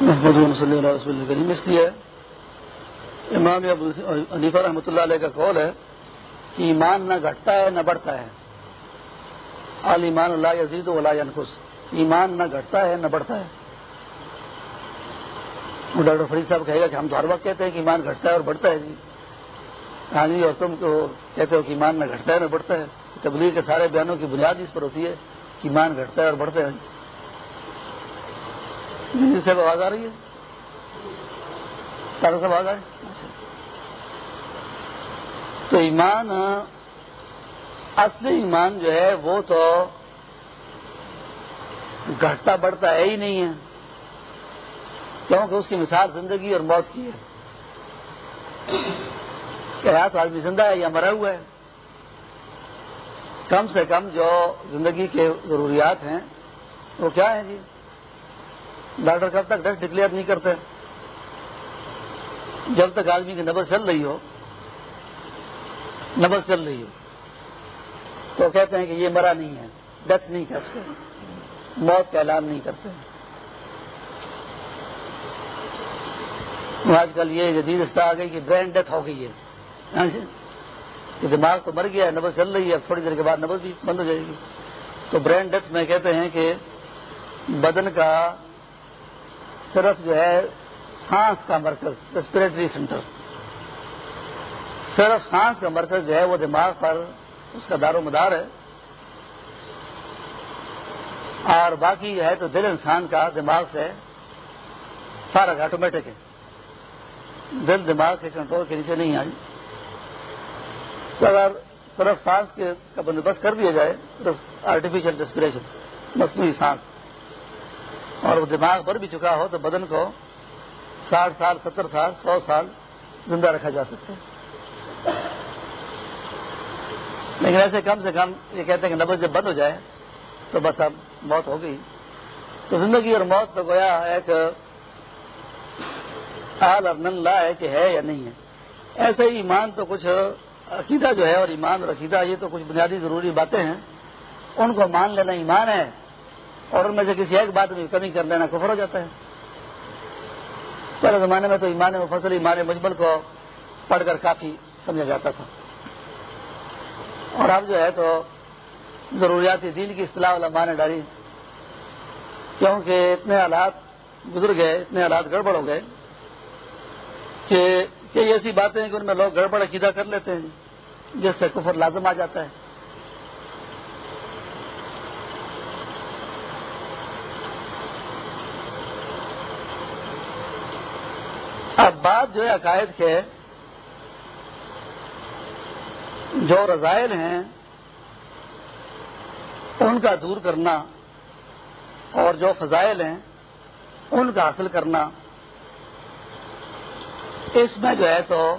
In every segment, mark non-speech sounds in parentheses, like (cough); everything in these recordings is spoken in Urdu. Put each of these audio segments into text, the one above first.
محمد صلی اللہ رسول کریم، اس لیے امام ابو حنیفہ رحمۃ اللہ علیہ کا قول ہے کہ ایمان نہ گھٹتا ہے، نہ بڑھتا ہے۔ عال ایمان اللہ عزیز و اللہ ایمان نہ گھٹتا ہے، نہ بڑھتا ہے۔ ڈاکٹر فرید صاحب کہے گا کہ ہم تو ہر وقت کہتے ہیں کہ ایمان گھٹتا ہے اور بڑھتا ہے جی۔ ہاں جی اور تم کو کہتے ہو کہ ایمان نہ گھٹتا ہے، نہ بڑھتا ہے۔ تبلیغ کے سارے بیانوں کی بنیاد اس پر ہوتی ہے کہ ایمان گھٹتا ہے اور بڑھتا ہے۔ جی سے آواز آ رہی ہے؟ سارا سب آواز آئے تو ایمان اصلی ایمان جو ہے وہ تو گھٹتا بڑھتا ہے ہی نہیں ہے۔ کیونکہ اس کی مثال زندگی اور موت کی ہے۔ کیا تو آدمی زندہ ہے یا مرا ہوا ہے۔ کم سے کم جو زندگی کے ضروریات ہیں وہ کیا ہیں جی؟ ڈاکٹر کب تک ڈیتھ ڈکلیئر نہیں کرتے۔ جب تک آدمی کی نبز چل رہی ہو نبز چل رہی ہو۔ تو کہتے ہیں کہ یہ مرا نہیں ہے، ڈیتھ نہیں کرتے۔ موت کا اعلان نہیں کرتے۔ آج کل یہ جدید اس آ گئی کہ برین ڈیتھ ہو گئی ہے۔ ہاں جی، کہ دماغ تو مر گیا ہے نبز چل رہی ہے تھوڑی دیر کے بعد نبز بھی بند ہو جائے گی۔ تو برین ڈیتھ میں کہتے ہیں کہ بدن کا صرف جو ہے سانس کا مرکز ریسپریٹری سینٹر صرف سانس کا مرکز جو ہے وہ دماغ پر اس کا دار و مدار ہے۔ اور باقی جو ہے تو دل انسان کا دماغ سے سارا آٹومیٹک ہے۔ دل دماغ کے کنٹرول کے نیچے نہیں آئی۔ تو اگر طرف سانس کے کا بندوبست کر دیا جائے آرٹیفیشل ریسپریشن مصنوعی سانس۔ اور وہ دماغ بھر بھی چکا ہو تو بدن کو ساٹھ سال، ستر سال، سو سال زندہ رکھا جا سکتا ہے۔ لیکن ایسے کم سے کم یہ کہتے ہیں کہ نبز جب بند ہو جائے تو بس اب موت ہو گئی۔ تو زندگی اور موت تو گویا ایک حال اور نن لا ہے کہ ہے یا نہیں ہے۔ ایسے ہی ایمان تو کچھ عقیدہ جو ہے اور ایمان اور عقیدہ یہ تو کچھ بنیادی ضروری باتیں ہیں۔ ان کو مان لینا ایمان ہے۔ اور ان میں سے کسی ایک بات میں کمی کر لینا کفر ہو جاتا ہے۔ پہلے زمانے میں تو ایمان مفصل، ایمان مجمل کو پڑھ کر کافی سمجھا جاتا تھا۔ اور اب جو ہے تو ضروریات دین کی اصطلاح علماء نے ڈالی۔ کیونکہ اتنے حالات گزر گئے اتنے حالات گڑبڑ ہو گئے کہ کئی ایسی باتیں ہیں کہ ان میں لوگ گڑبڑ عقیدہ کر لیتے ہیں، جس سے کفر لازم آ جاتا ہے۔ اب بات جو ہے عقائد کے، جو رضائل ہیں، ان کا دور کرنا اور جو فضائل ہیں، ان کا حاصل کرنا۔ اس میں جو ہے تو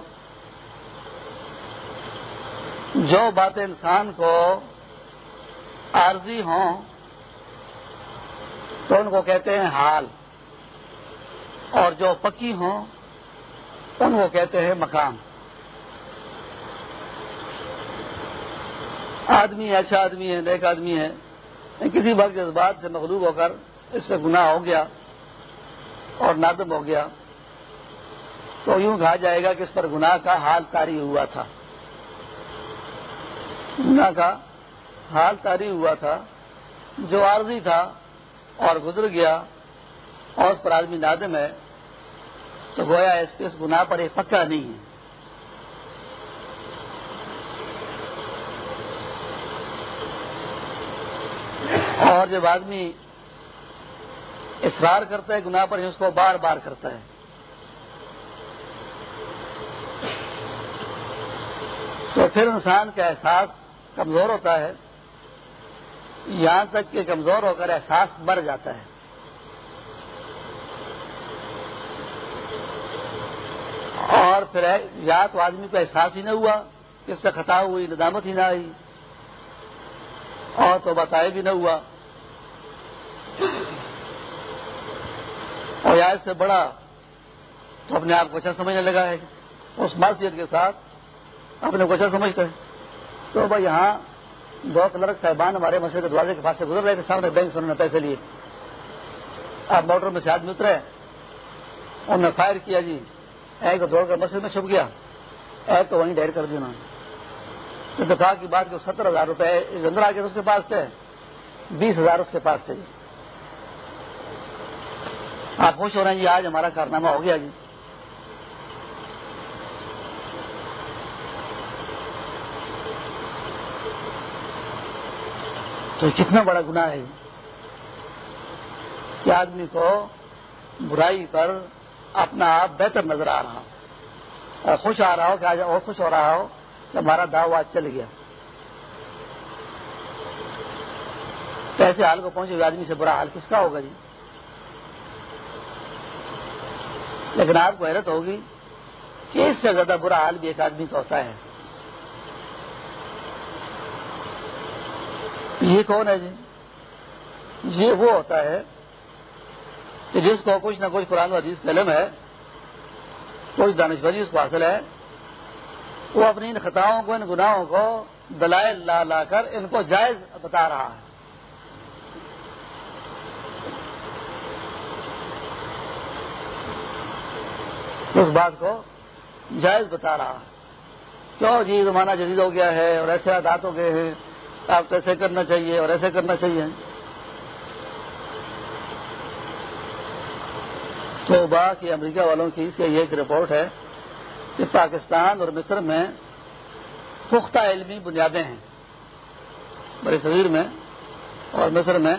جو باتیں انسان کو عارضی ہوں، تو ان کو کہتے ہیں حال۔ اور جو پکی ہوں ان کو کہتے ہیں مکان آدمی اچھا آدمی ہے، نیک آدمی ہے کسی وقت جذبات سے مغلوب ہو کر اس سے گناہ ہو گیا اور نادم ہو گیا، تو یوں کہا جائے گا کہ اس پر گناہ کا حال تاری ہوا تھا۔ گناہ کا حال تاری ہوا تھا، جو عارضی تھا اور گزر گیا اور اس پر آدمی نادم ہے۔ تو گویا اس پہ اس گناہ پر ایک پکا نہیں ہے۔ اور جب آدمی اصرار کرتا ہے، گناہ پر اس کو بار بار کرتا ہے۔ تو پھر انسان کا احساس کمزور ہوتا ہے۔ یہاں تک کہ کمزور ہو کر احساس مر جاتا ہے۔ اور پھر یا تو آدمی کو احساس ہی نہ ہوا کہ اس سے خطا ہوئی، ندامت ہی نہ آئی۔ اور تو بتائے بھی نہ ہوا۔ اور یا اس سے بڑا تو اپنے آپ کو اچھا سمجھنے لگا ہے۔ اس معصیت کے ساتھ اپنے کو اچھا سمجھتا ہے۔ تو بھائی یہاں دو کلرک صاحبان ہمارے مسئلے کے دروازے کے پاس سے گزر رہے تھے، سامنے بینک سے انہوں نے پیسے لیے۔ آپ موٹر میں سے آدمی اترے، انہوں نے فائر کیا جی۔ ایک دوڑ کر مسجد میں چھپ گیا، ایک تو وہیں ڈیر کر دینا۔ اتفاق کی بات کہ ستر ہزار روپے اندر آ کے اس کے پاس تھے، بیس ہزار اس کے پاس تھے۔ جی آپ خوش ہو رہے ہیں جی آج ہمارا کارنامہ ہو گیا جی۔ تو کتنا بڑا گناہ ہے کہ آدمی کو برائی پر اپنا آپ بہتر نظر آ رہا اور خوش آ رہا ہو کہ آج اور خوش ہو رہا ہو کہ ہمارا داؤ آج چل گیا۔ تو ایسے حال کو پہنچے ہوئے آدمی سے برا حال کس کا ہوگا جی؟ لیکن آپ کو حیرت ہوگی کہ اس سے زیادہ برا حال بھی ایک آدمی کا ہوتا ہے۔ یہ کون ہے جی؟ یہ وہ ہوتا ہے کہ جس کو کچھ نہ کچھ قرآن حدیث کا علم ہے، کچھ دانشوری اس کو حاصل ہے، وہ اپنی ان خطاؤں کو، ان گناہوں کو دلائل لا لا کر ان کو جائز بتا رہا ہے۔ اس بات کو جائز بتا رہا ہے۔ کیوں جی زمانہ جدید ہو گیا ہے اور ایسے عادات ہو گئے ہیں، آپ کو ایسے کرنا چاہیے اور ایسے کرنا چاہیے۔ تو باقی امریکہ والوں کی سے یہ ایک رپورٹ ہے کہ پاکستان اور مصر میں پختہ علمی بنیادیں ہیں بڑے صغیر میں اور مصر میں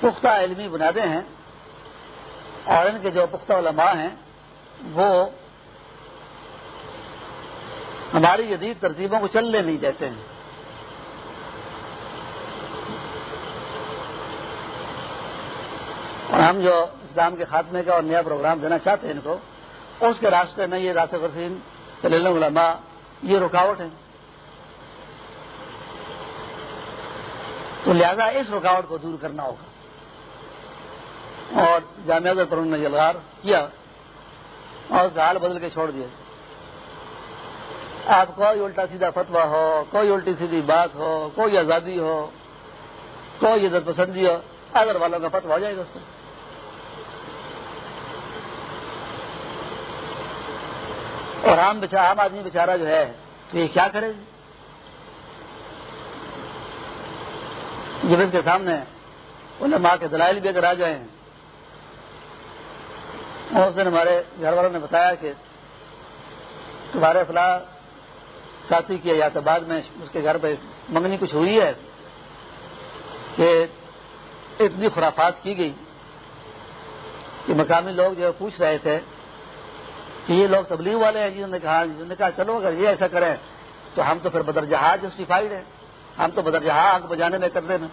پختہ علمی بنیادیں ہیں اور ان کے جو پختہ علماء ہیں، وہ ہماری جدید ترتیبوں کو چلنے نہیں دیتے ہیں۔ اور ہم جو اسلام کے خاتمے کا اور نیا پروگرام دینا چاہتے ہیں ان کو، اس کے راستے میں یہ راست وسیم علماء، یہ رکاوٹ ہے تو لہذا اس رکاوٹ کو دور کرنا ہوگا۔ اور جامعہ پر انہوں نے یلغار کیا اور اس کا حال بدل کے چھوڑ دیا۔ آپ کوئی الٹا سیدھا فتوا ہو، کوئی الٹی سیدھی بات ہو، کوئی آزادی ہو، کوئی عزت پسندی ہو، اگر والوں کا فتوا ہو جائے گا اس پر۔ اور عام عام آدمی بیچارہ جو ہے، تو یہ کیا کرے جی؟ جب اس کے سامنے علماء کے دلائل بھی اگر آ جائیں۔ اور اس دن ہمارے گھر والوں نے بتایا کہ تمہارے فلاح ساتھی کی یا تو بعد میں اس کے گھر پہ منگنی کچھ ہوئی ہے کہ اتنی خرافات کی گئی کہ مقامی لوگ جو پوچھ رہے تھے کہ یہ لوگ تبلیغ والے ہیں جنہوں نے کہا جنہوں نے کہا، چلو اگر یہ ایسا کریں تو ہم تو پھر بدر جہاز جسٹیفائڈ ہیں۔ ہم تو بدر جہاز آگ بجانے میں کرنے میں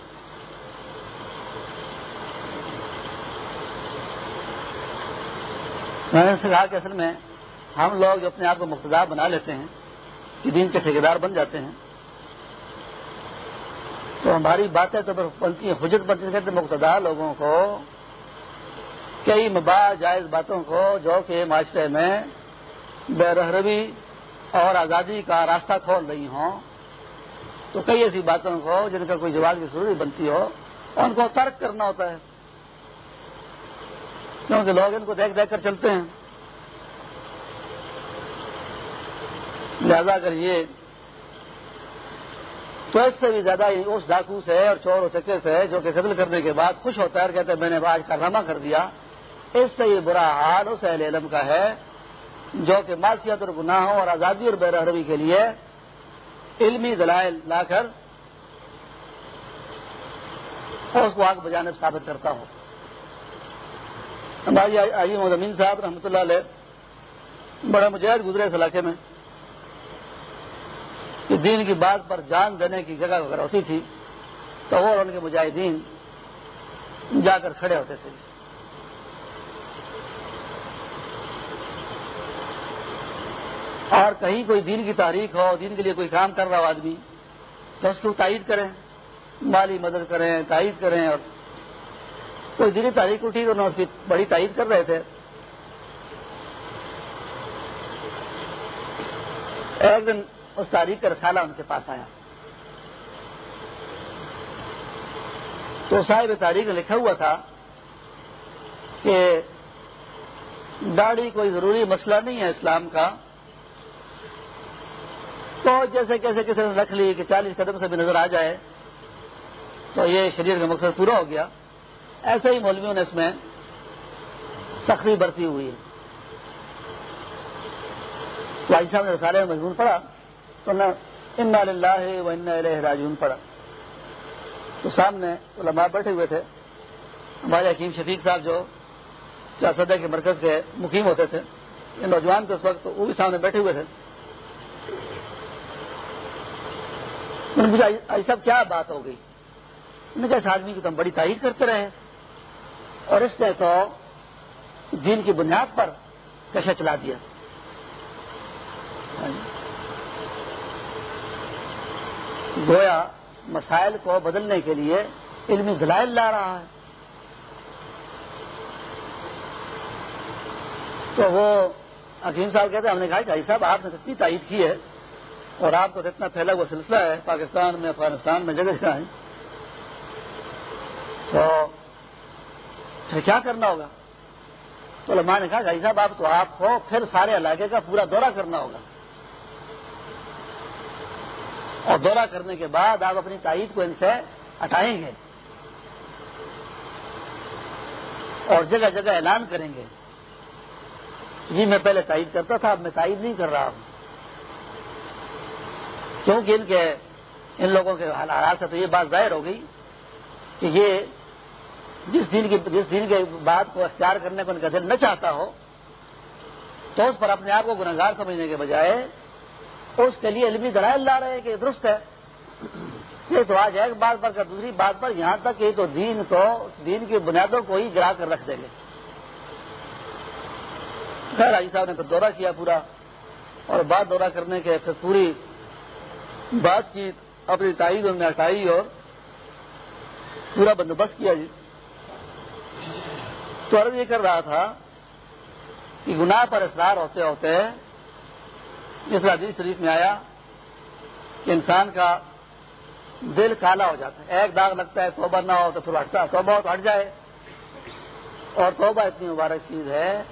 میں نے کہا کہ اصل میں ہم لوگ جو اپنے آپ کو مقتدار بنا لیتے ہیں کہ دین کے ٹھیکیدار بن جاتے ہیں۔ تو ہماری باتیں تو بنتی ہیں حجت بنتی کہتے مقتدار لوگوں کو کئی مباح جائز باتوں کو جو کہ معاشرے میں بے رہروی اور آزادی کا راستہ کھول رہی ہوں، تو کئی ایسی باتوں کو جن کا کوئی جواب کی ضروری بنتی ہو، ان کو ترک کرنا ہوتا ہے۔ کیونکہ لوگ ان کو دیکھ دیکھ کر چلتے ہیں۔ لہذا کر یہ تو اس سے بھی زیادہ اس ڈاکو سے اور چور و چکے سے جو کہ قتل کرنے کے بعد خوش ہوتا ہے اور کہتے ہیں، میں نے آج کارنامہ کر دیا۔ اس سے یہ برا حال اس اہل علم کا ہے جو کہ معاشیت اور گناہوں اور آزادی اور بے کے لیے علمی دلائل لا کر اس کو آگ بجانے ثابت کرتا ہوں۔ ہماری آئی مزمین صاحب رحمۃ اللہ علیہ بڑا مجاہد گزرے اس علاقے میں۔ کہ دین کی بات پر جان دینے کی جگہ اگر ہوتی تھی تو وہ اور ان کے مجاہدین جا کر کھڑے ہوتے تھے۔ اور کہیں کوئی دین کی تاریخ ہو، دین کے لیے کوئی کام کر رہا ہو آدمی، تو اس کو تائید کریں، مالی مدد کریں، تائید کریں اور کوئی دینی تاریخ اٹھی تو اس کی بڑی تائید کر رہے تھے۔ ایک دن اس تاریخ کا رسالہ ان کے پاس آیا۔ تو صاحب تاریخ نے لکھا ہوا تھا کہ داڑھی کوئی ضروری مسئلہ نہیں ہے اسلام کا۔ تو جیسے کیسے کسی نے رکھ لی کہ چالیس قدم سے بھی نظر آ جائے، تو یہ شریر کا مقصد پورا ہو گیا۔ ایسے ہی مولویوں نے اس میں سختی برتی ہوئی ہے۔ تو آئی صاحب نے رسالے میں مضمون پڑھا، تو نہ ان اللہ و ان راجون پڑھا۔ تو سامنے علماء بیٹھے ہوئے تھے۔ ہمارے حکیم شفیق صاحب جو سیاست کے مرکز کے مقیم ہوتے تھے، یہ نوجوان تھے اس وقت وہ بھی سامنے بیٹھے ہوئے تھے۔ صاحب کیا بات ہو گئی؟ نے کہا، اس آدمی کی تو ہم بڑی تعریف کرتے رہے اور اس نے تو دین کی بنیاد پر کشا چلا دیا۔ گویا مسائل کو بدلنے کے لیے علمی دلائل لا رہا ہے۔ تو وہ عظیم صاحب کہتے ہیں، ہم نے کہا کہ صاحب، آپ نے اتنی تائید کی ہے۔ اور آپ کو اتنا پھیلا ہوا سلسلہ ہے، پاکستان میں، افغانستان میں، جگہ جگہ ہے۔ تو پھر کیا کرنا ہوگا؟ تو علماء نے کہا، بھائی صاحب، آپ تو آپ کو پھر سارے علاقے کا پورا دورہ کرنا ہوگا۔ اور دورہ کرنے کے بعد آپ اپنی تائید کو ان سے ہٹائیں گے۔ اور جگہ جگہ اعلان کریں گے۔ جی میں پہلے تائید کرتا تھا، اب میں تائید نہیں کر رہا ہوں۔ کیونکہ ان کے ان لوگوں کے حالات سے تو یہ بات ظاہر ہو گئی کہ یہ جس دن کی جس دن کے بات کو اختیار کرنے کو ان کا دل نہ چاہتا ہو، تو اس پر اپنے آپ کو گناگار سمجھنے کے بجائے اس کے لیے علمی دلائل لا رہے ہیں کہ درست ہے۔ یہ تو آج ایک بات پر دوسری بات پر یہاں تک کہ تو دین کو، دین کی بنیادوں کو ہی گرا کر رکھ دیں گے۔ خیر صاحب نے پھر دورہ کیا پورا اور بات دورہ کرنے کے پھر پوری بات کی، اپنی تائید ان نے ہٹائی اور پورا بندوبست کیا جی۔ تو عرض یہ کر رہا تھا کہ گناہ پر اصرار ہوتے ہوتے جس حدیث شریف میں آیا کہ انسان کا دل کالا ہو جاتا ہے۔ ایک داغ لگتا ہے، توبہ نہ ہو تو پھر ہٹتا توبہ ہو تو ہٹ جائے۔ اور توبہ اتنی مبارک چیز ہے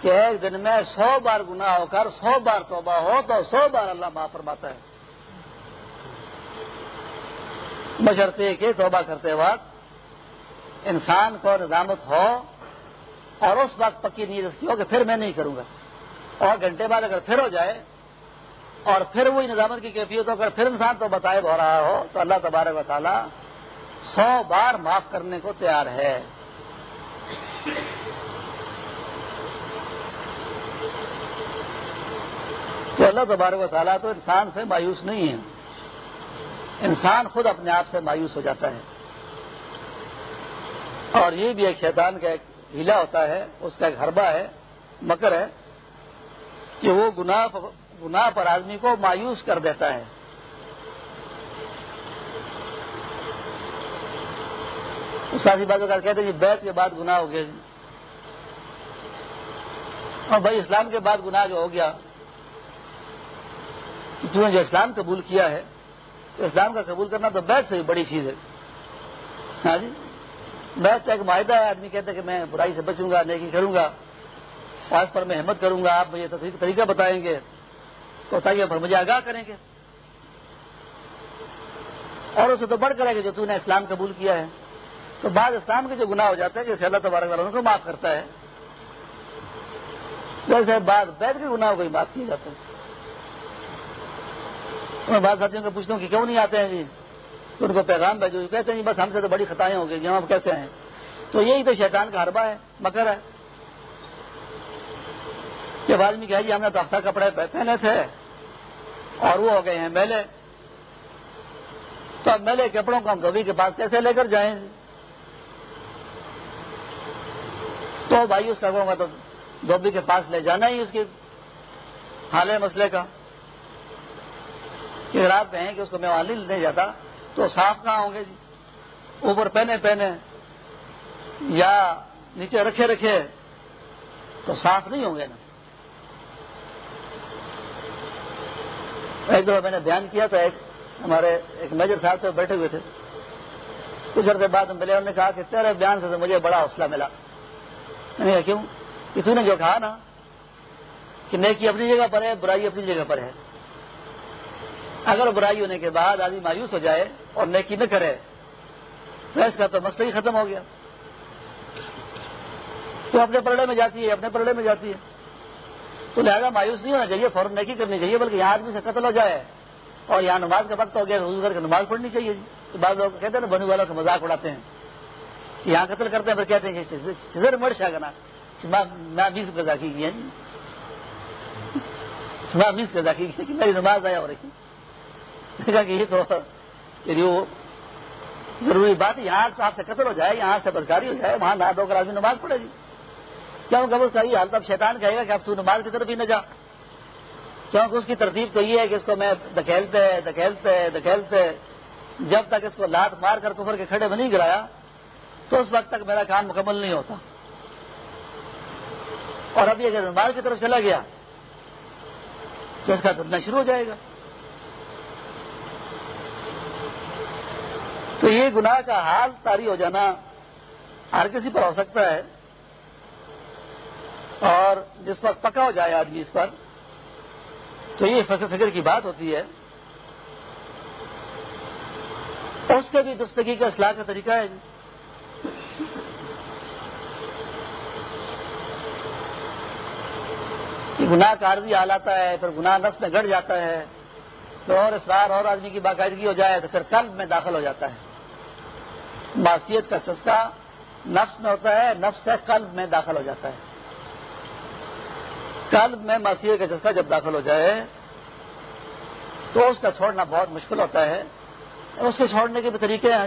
کہ ایک دن میں سو بار گناہ ہو کر، سو بار توبہ ہو تو سو بار اللہ معاف فرماتا ہے۔ بشرتے کہ توبہ کرتے وقت انسان کو نظامت ہو اور اس وقت پکی نیند اس کی ہو کہ پھر میں نہیں کروں گا اور گھنٹے بعد اگر پھر ہو جائے اور پھر وہی نظامت کی کیفیت ہو کر پھر انسان تو بتائے ہو رہا ہو، تو اللہ تبارک و تعالیٰ سو بار معاف کرنے کو تیار ہے۔ تو اللہ تبارک و تعالیٰ تو انسان سے مایوس نہیں ہے۔ انسان خود اپنے آپ سے مایوس ہو جاتا ہے۔ اور یہ بھی ایک شیطان کا ایک ہیلا ہوتا ہے، اس کا ایک حربہ ہے، مکر ہے، کہ وہ گناہ گناہ پر آدمی کو مایوس کر دیتا ہے۔ ساتھی جی بات کہتے ہیں بیت کے بعد گناہ ہو گیا جی۔ اور بھائی اسلام کے بعد گناہ جو ہو گیا جو اسلام قبول کیا ہے اسلام کا قبول کرنا تو بیت سے بھی بڑی چیز ہے۔ ہاں جی؟ بیت کا ایک معاہدہ ہے، آدمی کہتے ہیں کہ میں برائی سے بچوں گا، نیکی کروں گا خاص پر میں ہمت کروں گا، آپ مجھے طریقہ بتائیں گے تو تاکہ پر مجھے آگاہ کریں گے۔ اور اسے تو بڑھ کرے گا جو تو نے اسلام قبول کیا ہے۔ تو بعض اسلام کے جو گناہ ہو جاتے ہیں، جیسے اللہ تبارک ان کو معاف کرتا ہے۔ جیسے بعض بیت کے گناہوں کو معاف کیے جاتے ہیں۔ میں بعض ساتھیوں کو پوچھتا ہوں کہ کیوں نہیں آتے ہیں جی؟ تو ان کو پیغام بھیجو کہتے ہیں جی بس ہم سے تو بڑی خطائیں ہو گئی جی ہم کیسے ہیں؟ تو یہی تو شیطان کا حربہ ہے، مکر ہے۔ جب آدمی کہ جی ہم نے تو ہفتہ کپڑے پہنے تھے اور وہ ہو گئے ہیں میلے، تو اب میلے کپڑوں کو ہم دھوبی کے پاس کیسے لے کر جائیں؟ تو بھائی، اس کپڑوں کا تو دھوبی کے پاس لے جانا ہی اس کے حال مسئلے کا۔ کہ اگر آپ کہیں کہ اس کو میں وہاں نہیں جاتا، تو صاف کہاں ہوں گے جی؟ اوپر پہنے پہنے یا نیچے رکھے رکھے، تو صاف نہیں ہوں گے نا۔ ایک دفعہ میں نے بیان کیا تو ایک ہمارے ایک میجر صاحب سے بیٹھے ہوئے تھے۔ کچھ عرصے بعد ملے انہوں نے کہا کہ تیرے بیان سے مجھے بڑا حوصلہ ملا۔ میں نے کہا، کیوں؟ کہ تو نے جو کہا نا کہ نیکی اپنی جگہ پر ہے، برائی اپنی جگہ پر ہے۔ اگر برائی ہونے کے بعد آدمی مایوس ہو جائے اور نیکی نہ کرے، تو اس کا تو مسئلہ ہی ختم ہو گیا۔ تو اپنے پرڑے میں جاتی ہے، اپنے پرڑے میں جاتی ہے۔ تو لہذا مایوس نہیں ہونا چاہیے، فوراً نیکی کرنی چاہیے، بلکہ یہاں آدمی سے قتل ہو جائے اور یہاں نماز کا وقت ہو گیا تو نماز پڑھنی چاہیے جی۔ بعض لوگ کہتے ہیں نا، بنو والوں کا مذاق اڑاتے ہیں۔ کہ یہاں قتل کرتے ہیں، پھر کہتے ہیں مر شاہ میں بیس گزا کی گئی بیس گزا کی کہ میری نماز آیا ہو رہی کہ یہ تو یعنی وہ ضروری بات یہاں آپ سے قتل ہو جائے، یہاں سے بدکاری ہو جائے، وہاں نہ دو کر آدمی نماز پڑھے گی۔ کیونکہ اس کا یہ حالت اب شیطان کہے گا کہ اب تو نماز کی طرف ہی نہ جا۔ کیونکہ اس کی ترتیب تو یہ ہے کہ اس کو میں دکھیلتے دکھیلتے دکھیلتے، جب تک اس کو لات مار کر کفر کے کھڑے میں نہیں گرایا، تو اس وقت تک میرا کام مکمل نہیں ہوتا۔ اور ابھی اگر نماز کی طرف چلا گیا، تو اس کا دھرنا شروع ہو جائے گا۔ تو یہ گناہ کا حال تاری ہو جانا ہر کسی پر ہو سکتا ہے اور جس وقت پکا ہو جائے آدمی اس پر، تو یہ فکر فکر کی بات ہوتی ہے۔ اس کے بھی دستگی کا اصلاح کا طریقہ ہے۔ کہ گناہ کا عارضی حال آتا ہے، پھر گناہ نفس میں گڑ جاتا ہے۔ تو اور اسرار اور آدمی کی باقاعدگی ہو جائے تو پھر قلب میں داخل ہو جاتا ہے۔ معاشیت کا چسکا نفس میں ہوتا ہے، نفس سے قلب میں داخل ہو جاتا ہے۔ قلب میں معاشیت کا چسکا جب داخل ہو جائے، تو اس کا چھوڑنا بہت مشکل ہوتا ہے۔ اس کے چھوڑنے کے بھی طریقے ہیں۔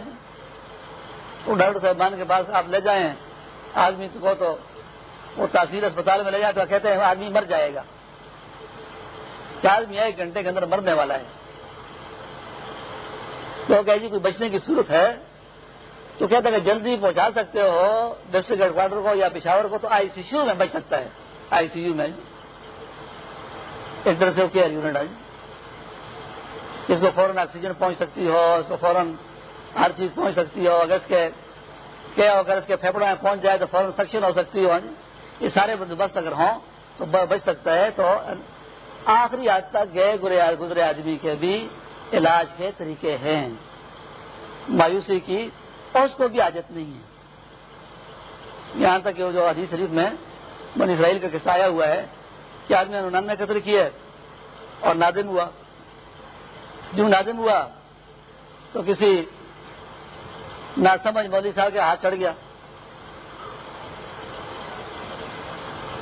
وہ ڈاکٹر صاحبان کے پاس آپ لے جائیں، آدمی کو تو وہ تاثیر اسپتال میں لے جائے تو کہتے ہیں، آدمی مر جائے گا۔ چار آدمی ایک گھنٹے کے اندر مرنے والا ہے۔ تو کہ جی کوئی بچنے کی صورت ہے؟ تو کہتے ہیں کہ جلدی پہنچا سکتے ہو ڈسٹرکٹ ہیڈ کوارٹر کو یا پشاور کو تو آئی سی یو میں بچ سکتا ہے۔ آئی سی یو میں۔ ایک طرح سے کیئر یونٹ آئی اس کو فوراً آکسیجن پہنچ سکتی ہو، اس کو فوراً ہر چیز پہنچ سکتی ہو۔ اگر اس کے کیا اگر اس کے پھیپڑوں میں پہنچ جائے تو فوراً سکشن ہو سکتی ہو۔ یہ سارے بندوبست اگر ہوں تو بچ سکتا ہے۔ تو آخری آج تک گئے گزرے آدمی کے بھی علاج کے طریقے ہیں۔ مایوسی کی اور اس کو بھی عادت نہیں ہے۔ یہاں تک کہ جو حدیث شریف میں بن اسرائیل کا قصہ آیا ہوا ہے کہ آدمی نے قتل کیا اور نادم ہوا۔ جو نادم ہوا تو کسی ناسمجھ مودی صاحب کے ہاتھ چڑھ گیا۔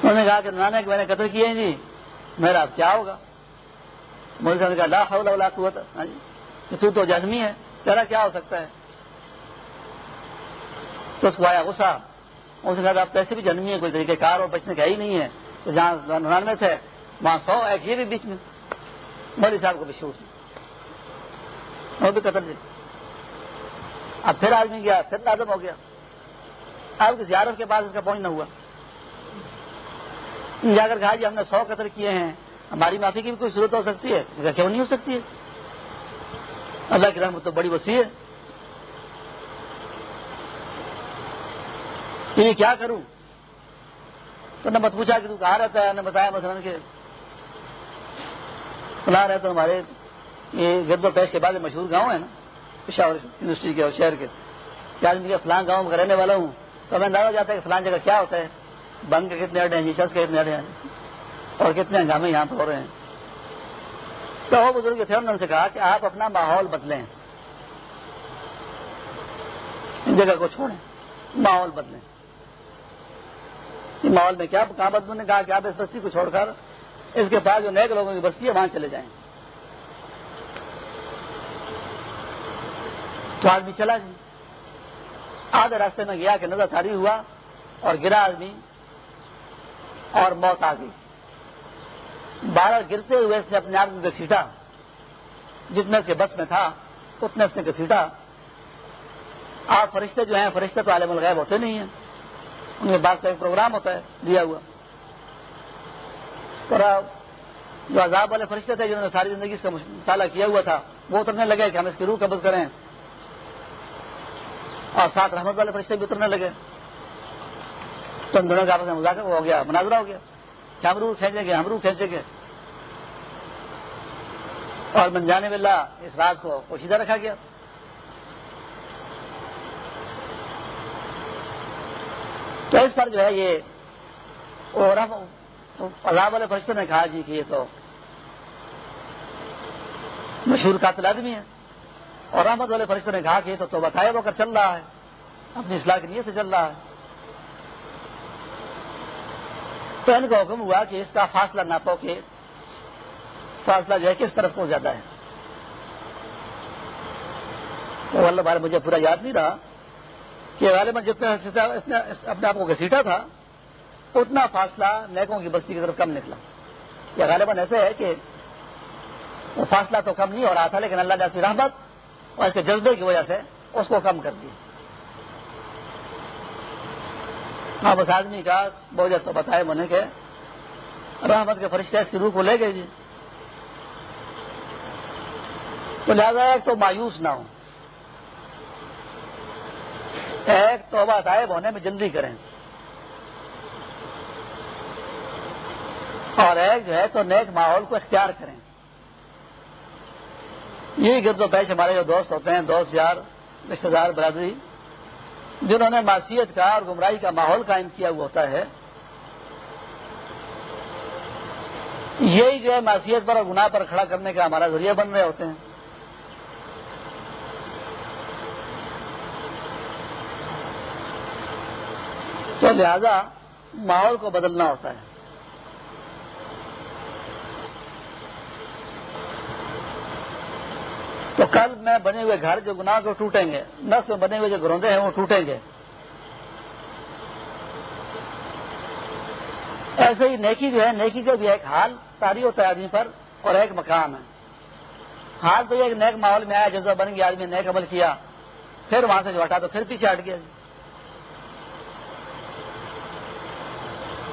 انہوں نے کہا کہ نانا کہ میں نے قتل کیے ہیں جی میرا اب کیا ہوگا؟ مودی صاحب نے کہا، لا حول ولا قوت ہاں جی کہ تو تو جہنمی ہے، تیرا کیا ہو سکتا ہے؟ تو اس کو آیا غصہ اس نے کہا آپ ایسے بھی جنمی ہے کوئی طریقہ کار اور بچنے کا ہی نہیں ہے۔ تو جہاں ننانوے تھے، وہاں سو ایک، یہ بھی بیچ میں۔ مودی صاحب کو بھی شور وہ بھی قتل جی اب پھر آدمی گیا، پھر لازم ہو گیا۔ اب زیارت کے بعد اس کا پہنچنا ہوا۔ جا کر کہا جی ہم نے سو قتل کیے ہیں۔ ہماری معافی کی بھی کوئی ضرورت ہو سکتی ہے؟ کیوں نہیں ہو سکتی ہے؟ اللہ کی رحمت تو بڑی وسیع ہے۔ یہ کیا کروں؟ تو نے مت پوچھا کہ تو کہاں رہتا ہے نے بتایا مثلاً کہ فلاں رہتا ہمارے یہ گرد و پیش کے بعد مشہور گاؤں ہے نا، پشاور یونیورسٹی کے اور شہر کے۔ کیا آدمی فلاں گاؤں میں رہنے والا ہوں، تو ہمیں اندازہ جاتا ہے کہ فلاں جگہ کیا ہوتا ہے۔ بنگ کے کتنے اڈے ہیں شخص کے کتنے اڈے ہیں، اور کتنے ہنگامے یہاں پہ ہو رہے ہیں۔ تو وہ بزرگ تھے، انہوں نے سے کہا کہ آپ اپنا ماحول بدلیں۔ ان جگہ کو چھوڑیں، ماحول بدلیں۔ ماحول میں کیا کہاں بدلوں نے کہا کہ آپ اس بستی کو چھوڑ کر اس کے بعد جو نئے لوگوں کی بستی ہے، وہاں چلے جائیں۔ تو آدمی چلا جی۔ آدھے راستے میں گیا کہ نظر تاری ہوا اور گرا آدمی اور موت آ گئی۔ بارہ گرتے ہوئے اس نے اپنے آپ کو گھسیٹا جتنے سے بس میں تھا، اتنے اس نے گھسیٹا آپ فرشتے جو ہیں، فرشتے تو عالم الغیب ہوتے نہیں ہیں۔ ان کے بعد کا ایک پروگرام ہوتا ہے، دیا ہوا۔ اور جو عذاب والے فرشتے تھے، جنہوں نے ساری زندگی اس کا مطالعہ کیا ہوا تھا، وہ اترنے لگے کہ ہم اس کی روح قبض کریں۔ اور ساتھ رحمت والے فرشتے بھی اترنے لگے۔ تو ان دونوں کا آپس میں مذاکر ہو گیا، مناظرہ ہو گیا۔ کہ ہم روح کھینچیں گے، ہم روح کھینچیں گے۔ اور منجانے والا اس راز کو پوشیدہ رکھا گیا۔ تو اس پر جو ہے یہ عذاب والے فرشتے نے کہا جی کہ یہ تو مشہور قاتل آدمی ہے اور رحمت والے فرشتے نے کہا کہ یہ تو بتائے وہ کر چل رہا ہے۔ اپنی اصلاح کی نیت سے چل رہا ہے۔ تو ان کا حکم ہوا کہ اس کا فاصلہ ناپو کہ فاصلہ جو ہے کس طرف کو زیادہ ہے؟ اللہ بھائی مجھے پورا یاد نہیں رہا۔ کہ غالباً جتنا اپنے آپ کو گھسیٹا تھا اتنا فاصلہ نیکوں کی بستی کی طرف کم نکلا۔ یا غالباً ایسے ہے کہ وہ فاصلہ تو کم نہیں ہو رہا تھا، لیکن اللہ نے اپنی رحمت اور اس کے جذبے کی وجہ سے اس کو کم کر دیا۔ ہاں بس آدمی کا بہت تو بتائے منے کے رحمت کے فرشتے اس کی روح کو لے گئے جی۔ تو لہٰذا ایک تو مایوس نہ ہو ایک توبہ طائب ہونے میں جلدی کریں۔ اور ایک جو ہے تو نیک ماحول کو اختیار کریں۔ یہی گرد و پیش ہمارے جو دوست ہوتے ہیں، دوست یار رشتے دار، برادری، جنہوں نے معاشیت کا اور گمراہی کا ماحول قائم کیا ہوا ہوتا ہے۔ یہی جو ہے معاشیت پر اور گناہ پر کھڑا کرنے کا ہمارا ذریعہ بن رہے ہوتے ہیں۔ تو لہذا ماحول کو بدلنا ہوتا ہے۔ تو کل میں بنے ہوئے گھر جو گناہ کو ٹوٹیں گے نس میں بنے ہوئے جو گروندے ہیں وہ ٹوٹیں گے۔ ایسے ہی نیکی جو ہے، نیکی کا بھی ایک حال تاری ہوتا ہے آدمی پر اور ایک مقام ہے۔ حال تو یہ ایک نیک ماحول میں آیا، جذبہ بن گیا، آدمی نیک عمل کیا، پھر وہاں سے جو ہٹا تو پھر پیچھے ہٹ گیا۔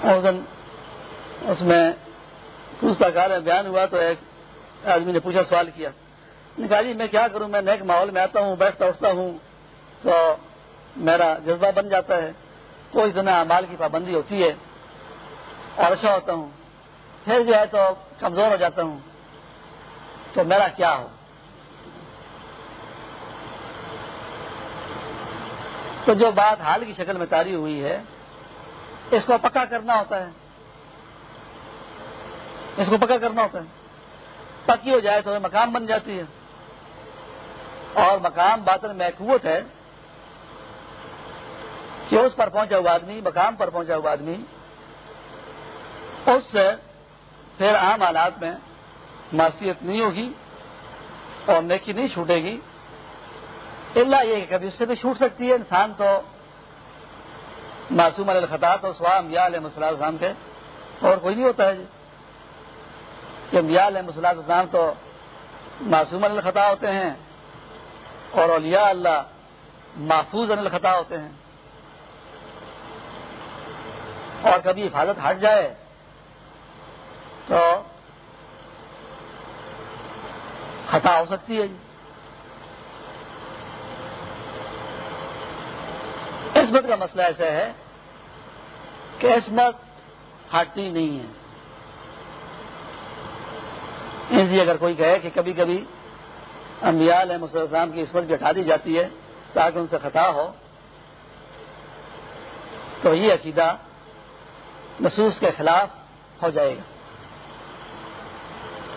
اس دن اس میں پوچھتا کال میں بیان ہوا تو ایک آدمی نے پوچھا، سوال کیا۔ کہا جی میں کیا کروں؟ میں نیک ماحول میں آتا ہوں، بیٹھتا، اٹھتا ہوں تو میرا جذبہ بن جاتا ہے۔ کوئی دنیا مال کی پابندی ہوتی ہے اور اچھا ہوتا ہوں۔ پھر جو ہے تو کمزور ہو جاتا ہوں۔ تو میرا کیا ہو؟ تو جو بات حال کی شکل میں تاری ہوئی ہے اس کو پکا کرنا ہوتا ہے۔ اس کو پکا کرنا ہوتا ہے۔ پکی ہو جائے تو مقام بن جاتی ہے۔ اور مقام باطن میں قوت ہے کہ اس پر پہنچا ہوا آدمی، مقام پر پہنچا ہوا آدمی، اس سے پھر عام حالات میں معصیت نہیں ہوگی اور نیکی نہیں چھوٹے گی۔ اللہ یہ کہ کبھی اس سے بھی چھوٹ سکتی ہے، انسان تو معصوم علیہ الخطا تو سوام یا علیہ مسلح السلام کے، اور کوئی نہیں ہوتا ہے جی۔ کہ میاں علیہ مسلح السلام تو معصوم علیہ الخطا ہوتے ہیں، اور اولیاء اللہ محفوظ ان الخطا ہوتے ہیں۔ اور کبھی حفاظت ہٹ جائے تو خطا ہو سکتی ہے جی۔ عصمت کا مسئلہ ایسا ہے کہ عصمت ہٹتی نہیں ہے۔ اس لیے اگر کوئی کہے کہ کبھی کبھی انبیاء علیہ السلام کی عصمت بھی ہٹا دی جاتی ہے تاکہ ان سے خطا ہو، تو یہ عقیدہ نصوص کے خلاف ہو جائے گا۔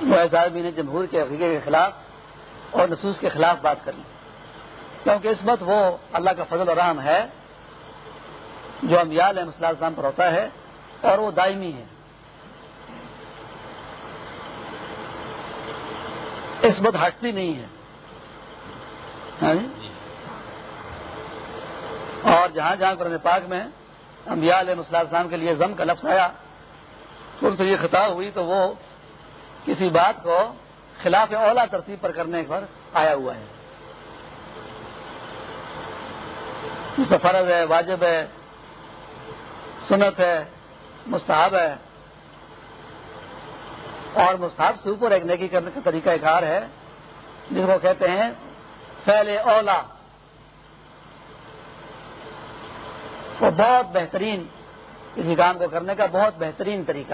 وہ نے جمہور کے عقیدے کے خلاف اور نصوص کے خلاف بات کر لی۔ کیونکہ عصمت وہ اللہ کا فضل و رحم ہے جو انبیاء علیہ السلام پر ہوتا ہے اور وہ دائمی ہے۔ عصمت ہٹتی نہیں ہے۔ ہاں جی؟ اور جہاں جہاں قرآن پاک میں انبیاء علیہ السلام کے لیے زم کا لفظ آیا ان سے یہ خطاب ہوئی تو وہ کسی بات کو خلاف اولا ترتیب پر کرنے پر آیا ہوا ہے۔ فرض ہے، واجب ہے سنت ہے، مستحب ہے۔ اور مستحب سے اوپر ایک نیکی کرنے کا طریقہ کار ہے، جس کو کہتے ہیں پہلے اولا وہ بہت بہترین کسی کام کو کرنے کا بہت بہترین طریقہ۔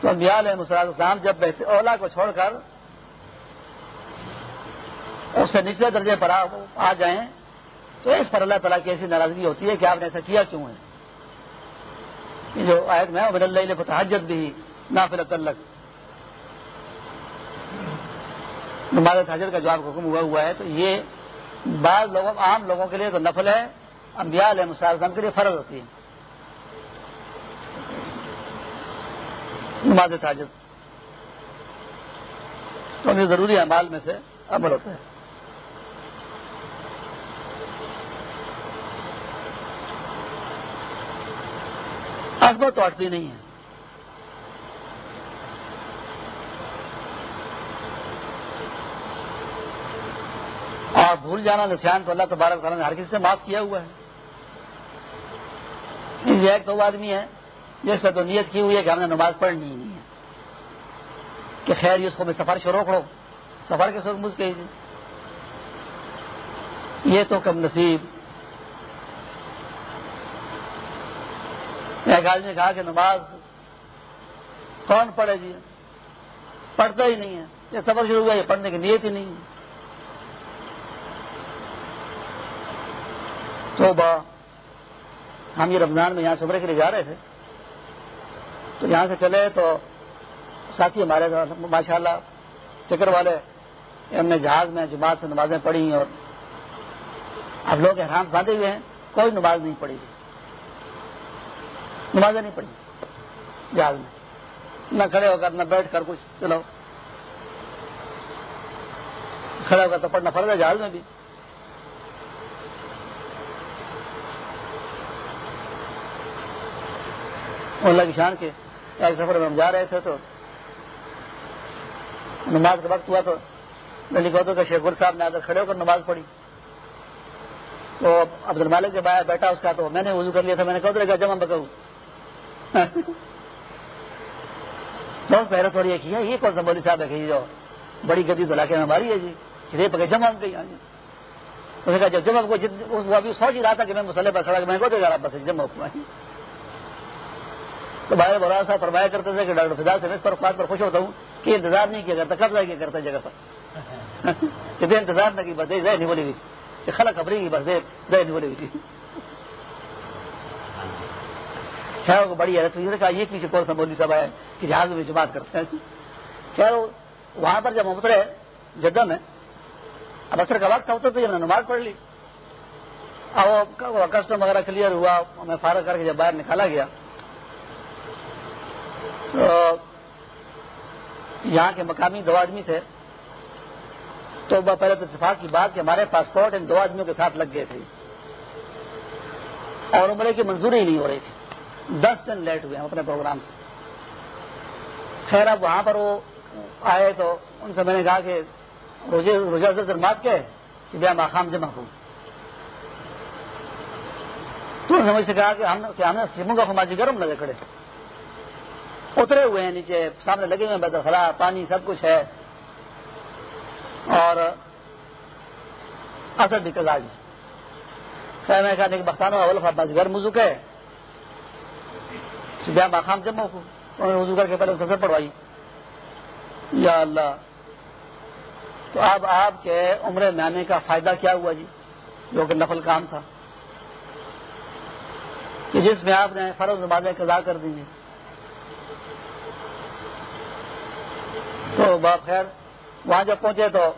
تو انبیاء علیہ مسلم اسلام جب اولا کو چھوڑ کر اس سے نچلے درجے پر آ جائیں، تو اس پر اللہ تعالیٰ کی ایسی ناراضگی ہوتی ہے کہ آپ نے ایسا کیا کیوں ہے؟ جو آیت میں عبد اللہ فتحجت بھی نافل تعلق نماز حجر کا جواب حکم ہوا ہوا ہے، تو یہ بعض لوگوں، عام لوگوں کے لیے تو نفل ہے، انبیاء علیہ مسلم کے لیے فرض ہوتی ہے۔ نماز حاجت تو یہ ضروری اعمال میں سے عمل ہوتا ہے۔ عصمت تو اٹھتی نہیں ہے اور بھول جانا نشان تو اللہ تبارک تعالیٰ نے ہر کسی سے معاف کیا ہوا ہے۔ ایک تو وہ آدمی ہے جس سے تو نیت کی ہوئی ہے کہ ہم نے نماز پڑھنی ہی نہیں ہے۔ کہ خیر اس کو میں سفر شروع کرو سفر کے سوکھ مجھ کے یہ تو کم نصیب۔ ایک آدمی نے کہا کہ نماز کون پڑھے جی؟ پڑھتا ہی نہیں ہے۔ یہ سفر شروع ہوا، یہ پڑھنے کی نیت ہی نہیں ہے۔ تو با ہم یہ رمضان میں یہاں سمرے کے لیے جا رہے تھے۔ تو یہاں سے چلے تو ساتھی ہمارے ماشاء اللہ فکر والے۔ ہم نے جہاز میں جماعت سے نمازیں پڑھی اور اب لوگ احرام باندھے ہوئے ہیں، کوئی نماز نہیں پڑھی۔ نمازیں نہیں پڑھی۔ جہاز میں۔ نہ کھڑے ہو کر، نہ بیٹھ کر کچھ۔ چلو۔ کھڑے ہو کر تو پڑھنا فرض ہے جہاز میں بھی۔ اللہ کی شان کے ایک سفر میں ہم جا رہے تھے تو نماز کا وقت ہوا تو دلی گودر کا شیخ گر صاحب نے آ کر کھڑے ہو کر نماز پڑھی۔ تو عبد المالک کے باہر بیٹھا اس کا تو میں نے وضو کر لیا تھا۔ میں نے کہا جمع بکاؤ دوست پہلے تھوڑی ایک یہ کون سا مولی صاحب ہے کہ جو بڑی گدی دلا کے ہماری ہے جی؟ چھ پکے جمع گئی ہاں جی؟ اس نے کہا جب جمع کو وہ ابھی سوچ ہی رہا تھا کہ میں مسئلے پر کھڑا میں کو دے گا بس جمع ہوا تو بھائی بڑا صاحب، فرمایا کرتے تھے کہ ڈاکٹر فضا سے میں اس پر بات پر خوش ہوتا ہوں کہ انتظار نہیں کیا کرتا کب کیا کرتا جگہ پر۔ (laughs) کہ انتظار نہ کی، بس دے نہیں بولی ہوئی۔ خلا خبری کی، بس دے دے نہیں بولی ہوئی۔ خیر کو بڑی حیرت ہوئی کہا، یہ پیچھے کون سا مودی صاحب آئے کہ جہاز میں جماعت کرتے ہیں۔ خیر وہاں پر جب ہم اترے جدہ میں، اب اثر کا وقت تھا اتر تو ہم نے نماز پڑھ لی۔ اب کسٹم وغیرہ کلیئر ہوا میں فارغ کر کے جب باہر نکالا گیا۔ یہاں کے مقامی دو آدمی تھے۔ تو پہلے تو اتفاق کی بات کہ ہمارے پاسپورٹ ان دو آدمیوں کے ساتھ لگ گئے تھے۔ اور عمرے کی منظوری نہیں ہو رہی تھی۔ دس دن لیٹ ہوئے ہیں اپنے پروگرام سے۔ خیر، اب وہاں پر وہ آئے تو ان سے میں نے کہا کہ روزے، روزہ سے مات کے کہ بیا ماخام جمع ہوں۔ تو نے مجھ سے کہا کہ ہم نے سموں کا خماجی گرم نظر کھڑے۔ اترے ہوئے ہیں نیچے، سامنے لگے ہوئے ہیں خلا، پانی، سب کچھ ہے۔ اور اثر بھی کزاج خیر، میں کہا کہ بختانو اول بس گھر مزو کے بیا باخام جمع کو وضو کر کے پہلے سفر پڑوائی یا اللہ، تو اب آپ کے عمرے میں آنے کا فائدہ کیا ہوا جی؟ جو کہ نفل کام تھا۔ کہ جس میں آپ نے فرض نمازیں قضا کر دی ہیں۔ تو باپ خیر، وہاں جب پہنچے تو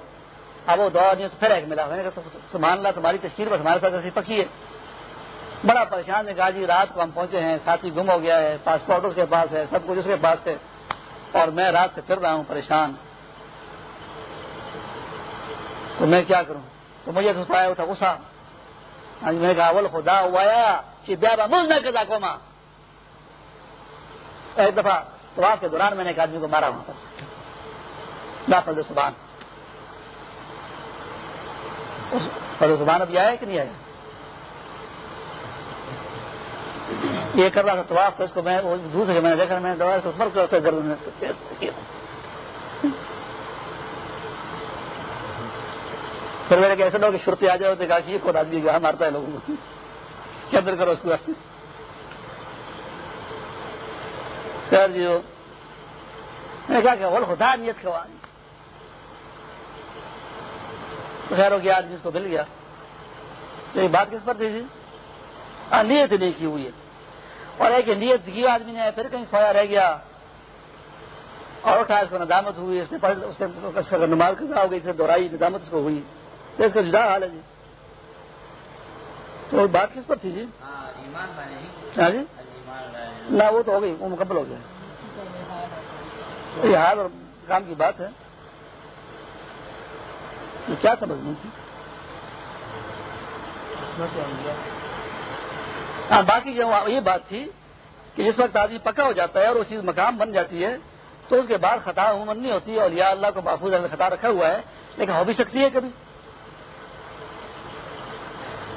اب وہ دو آدمی پھر ایک ملا میں نے کہا، سبحان اللہ، تمہاری تشکیل بس ہمارے ساتھ ایسی پکی ہے۔ بڑا پریشان ہے کہا جی رات کو ہم پہنچے ہیں، ساتھی گم ہو گیا ہے پاسپورٹ اس کے پاس ہے، سب کچھ اس کے پاس ہے۔ اور میں رات سے پھر رہا ہوں، پریشان۔ تو میں کیا کروں؟ تو مجھے تو پایا تھا غصہ آج میں نے کہا، اول خدا ہوا کہ بیا مجھ میں کدا ماں ایک دفعہ تو آپ کے دوران میں نے ایک آدمی کو مارا وہاں پر۔ فضل زبان فضل زبان ابھی آیا کہ نہیں آیا؟ یہ کر رہا تھا طواف، تو اس کو میں دوسرے میں نے دیکھا، میں نے دوا تو فرق کرتے گرد میں پھر میرے کیسے لوگ شرطی آ جائے تو کہا کہ یہ خود آدمی گاہ مارتا ہے لوگوں کو۔ کیا اندر کرو اس کو؟ خیر جی میں نے کہا کہ غول خدا نیت کھوا خیر ہو گیا، آدمی اس کو مل گیا۔ تو یہ بات کس پر تھی جی؟ نیت نہیں کی ہوئی ہے۔ اور ایک نیت کی آدمی نے پھر کہیں سویا رہ گیا اور اٹھا اس کو ندامت ہوئی اس نے پڑھ اس نے نماز کھا ہو گئی پھر دوہرائی ندامت اس کو ہوئی۔ تو اس کا جدا حال ہے جی۔ تو بات کس پر تھی جی؟ ہاں جی؟ نہ وہ تو ہو گئی وہ مکمل ہو گیا۔ یہ حال اور کام کی بات ہے۔ کیا سمجھنی تھی؟ ہاں باقی جو یہ بات تھی کہ جس وقت آدمی پکا ہو جاتا ہے اور وہ چیز مقام بن جاتی ہے، تو اس کے بعد خطا عموماً نہیں ہوتی، اور یا اللہ کو محفوظ خطا رکھا ہوا ہے، لیکن ہو بھی سکتی ہے کبھی۔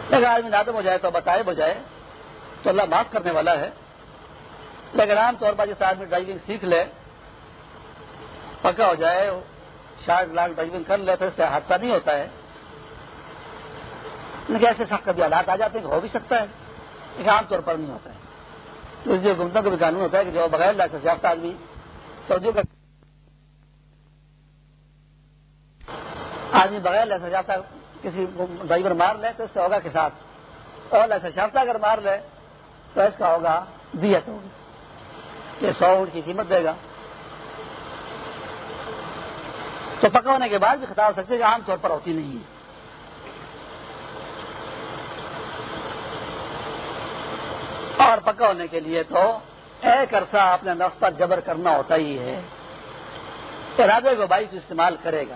لیکن آدمی نادم ہو جائے تو بتائے بجائے تو اللہ معاف کرنے والا ہے۔ لیکن عام طور پر جیسے آدمی ڈرائیونگ سیکھ لے، پکا ہو جائے شارٹ لاکھ ڈرائیونگ کر لے، پھر اس سے حادثہ نہیں ہوتا ہے۔ لیکن ایسے سخت کبھی حالات آ جاتے ہیں کہ ہو بھی سکتا ہے۔ لیکن عام طور پر نہیں ہوتا ہے۔ تو اس لیے گمتوں کا بھی قانون ہوتا ہے کہ جو بغیر لائسنس یافتہ آدمی سعودیوں کا آدمی بغیر لائسنس یافتہ کسی ڈرائیور مار لے تو اس سے ہوگا کے ساتھ۔ اور لائسنس یافتہ اگر مار لے تو اس کا ہوگا دیت ہوگی۔ کہ سو اونٹ کی قیمت دے گا۔ تو پکا ہونے کے بعد بھی خطا ہو سکتے کہ عام طور پر ہوتی نہیں ہے۔ اور پکا ہونے کے لیے تو ایک عرصہ اپنے نفس پر جبر کرنا ہوتا ہی ہے۔ ارادے کو بائک استعمال کرے گا۔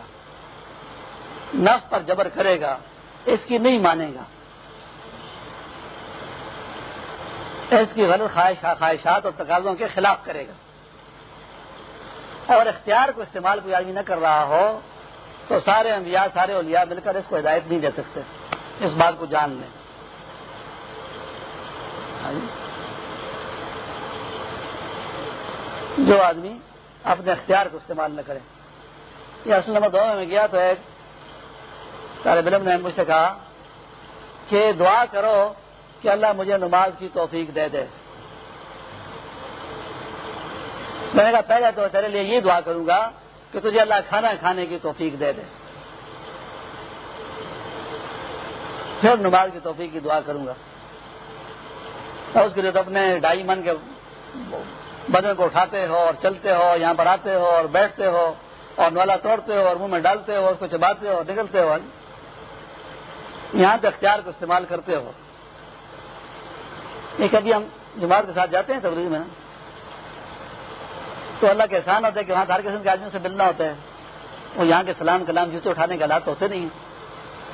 نفس پر جبر کرے گا، اس کی نہیں مانے گا۔ اس کی غلط خواہشات اور تقاضوں کے خلاف کرے گا۔ اور اختیار کو استعمال کوئی آدمی نہ کر رہا ہو، تو سارے انبیاء، سارے اولیاء مل کر اس کو ہدایت نہیں دے سکتے۔ اس بات کو جان لیں۔ جو آدمی اپنے اختیار کو استعمال نہ کرے۔ یہ اصل نمبر دو میں گیا تو ایک طالب علم نے مجھ سے کہا کہ دعا کرو کہ اللہ مجھے نماز کی توفیق دے دے۔ میں نے کہا، پہلے تو تیرے لیے یہ دعا کروں گا کہ تجھے اللہ کھانا کھانے کی توفیق دے دے۔ پھر نماز کی توفیق کی دعا کروں گا۔ اس کے لیے تو اپنے ڈھائی من کے بدن کو اٹھاتے ہو اور چلتے ہو، یہاں پر آتے ہو اور بیٹھتے ہو اور نوالا توڑتے ہو اور منہ میں ڈالتے ہو اس کو چباتے ہو نکلتے ہو۔ یہاں تو اختیار کو استعمال کرتے ہو۔ یہ کبھی ہم جماعت کے ساتھ جاتے ہیں تبلیغ میں تو اللہ کے احسان ہوتا ہے کہ وہاں ہر قسم کے آدمیوں سے ملنا ہوتا ہے۔ وہ یہاں کے سلام کلام جوتے اٹھانے کے حالات ہوتے نہیں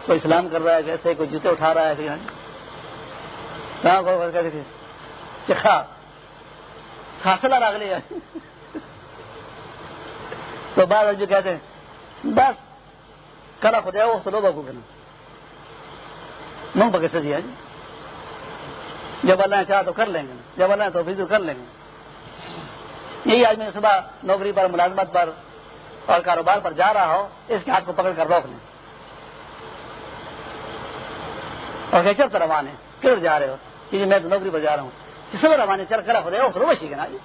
کوئی سلام کر رہا ہے کیسے کوئی جوتے اٹھا رہا ہے چکھا راگ لیا۔ تو بعض جو کہتے ہیں، بس، کلا خدا وہ سلو بابو کہنا منہ پکڑ سے دیا جی۔ جب اللہ نے چاہا تو کر لیں گے۔ جب اللہ تو بھی تو کر لیں گے۔ یہی آج میں صبح نوکری پر، ملازمت پر اور کاروبار پر جا رہا ہو اس کے ہاتھ کو پکڑ کر روک لیں۔ اور کہ چل روانے کدھر جا رہے ہو؟ کہ میں تو نوکری پر جا رہا ہوں۔ کسی طرح مانے چل کر خدا اس روشی کے نا جی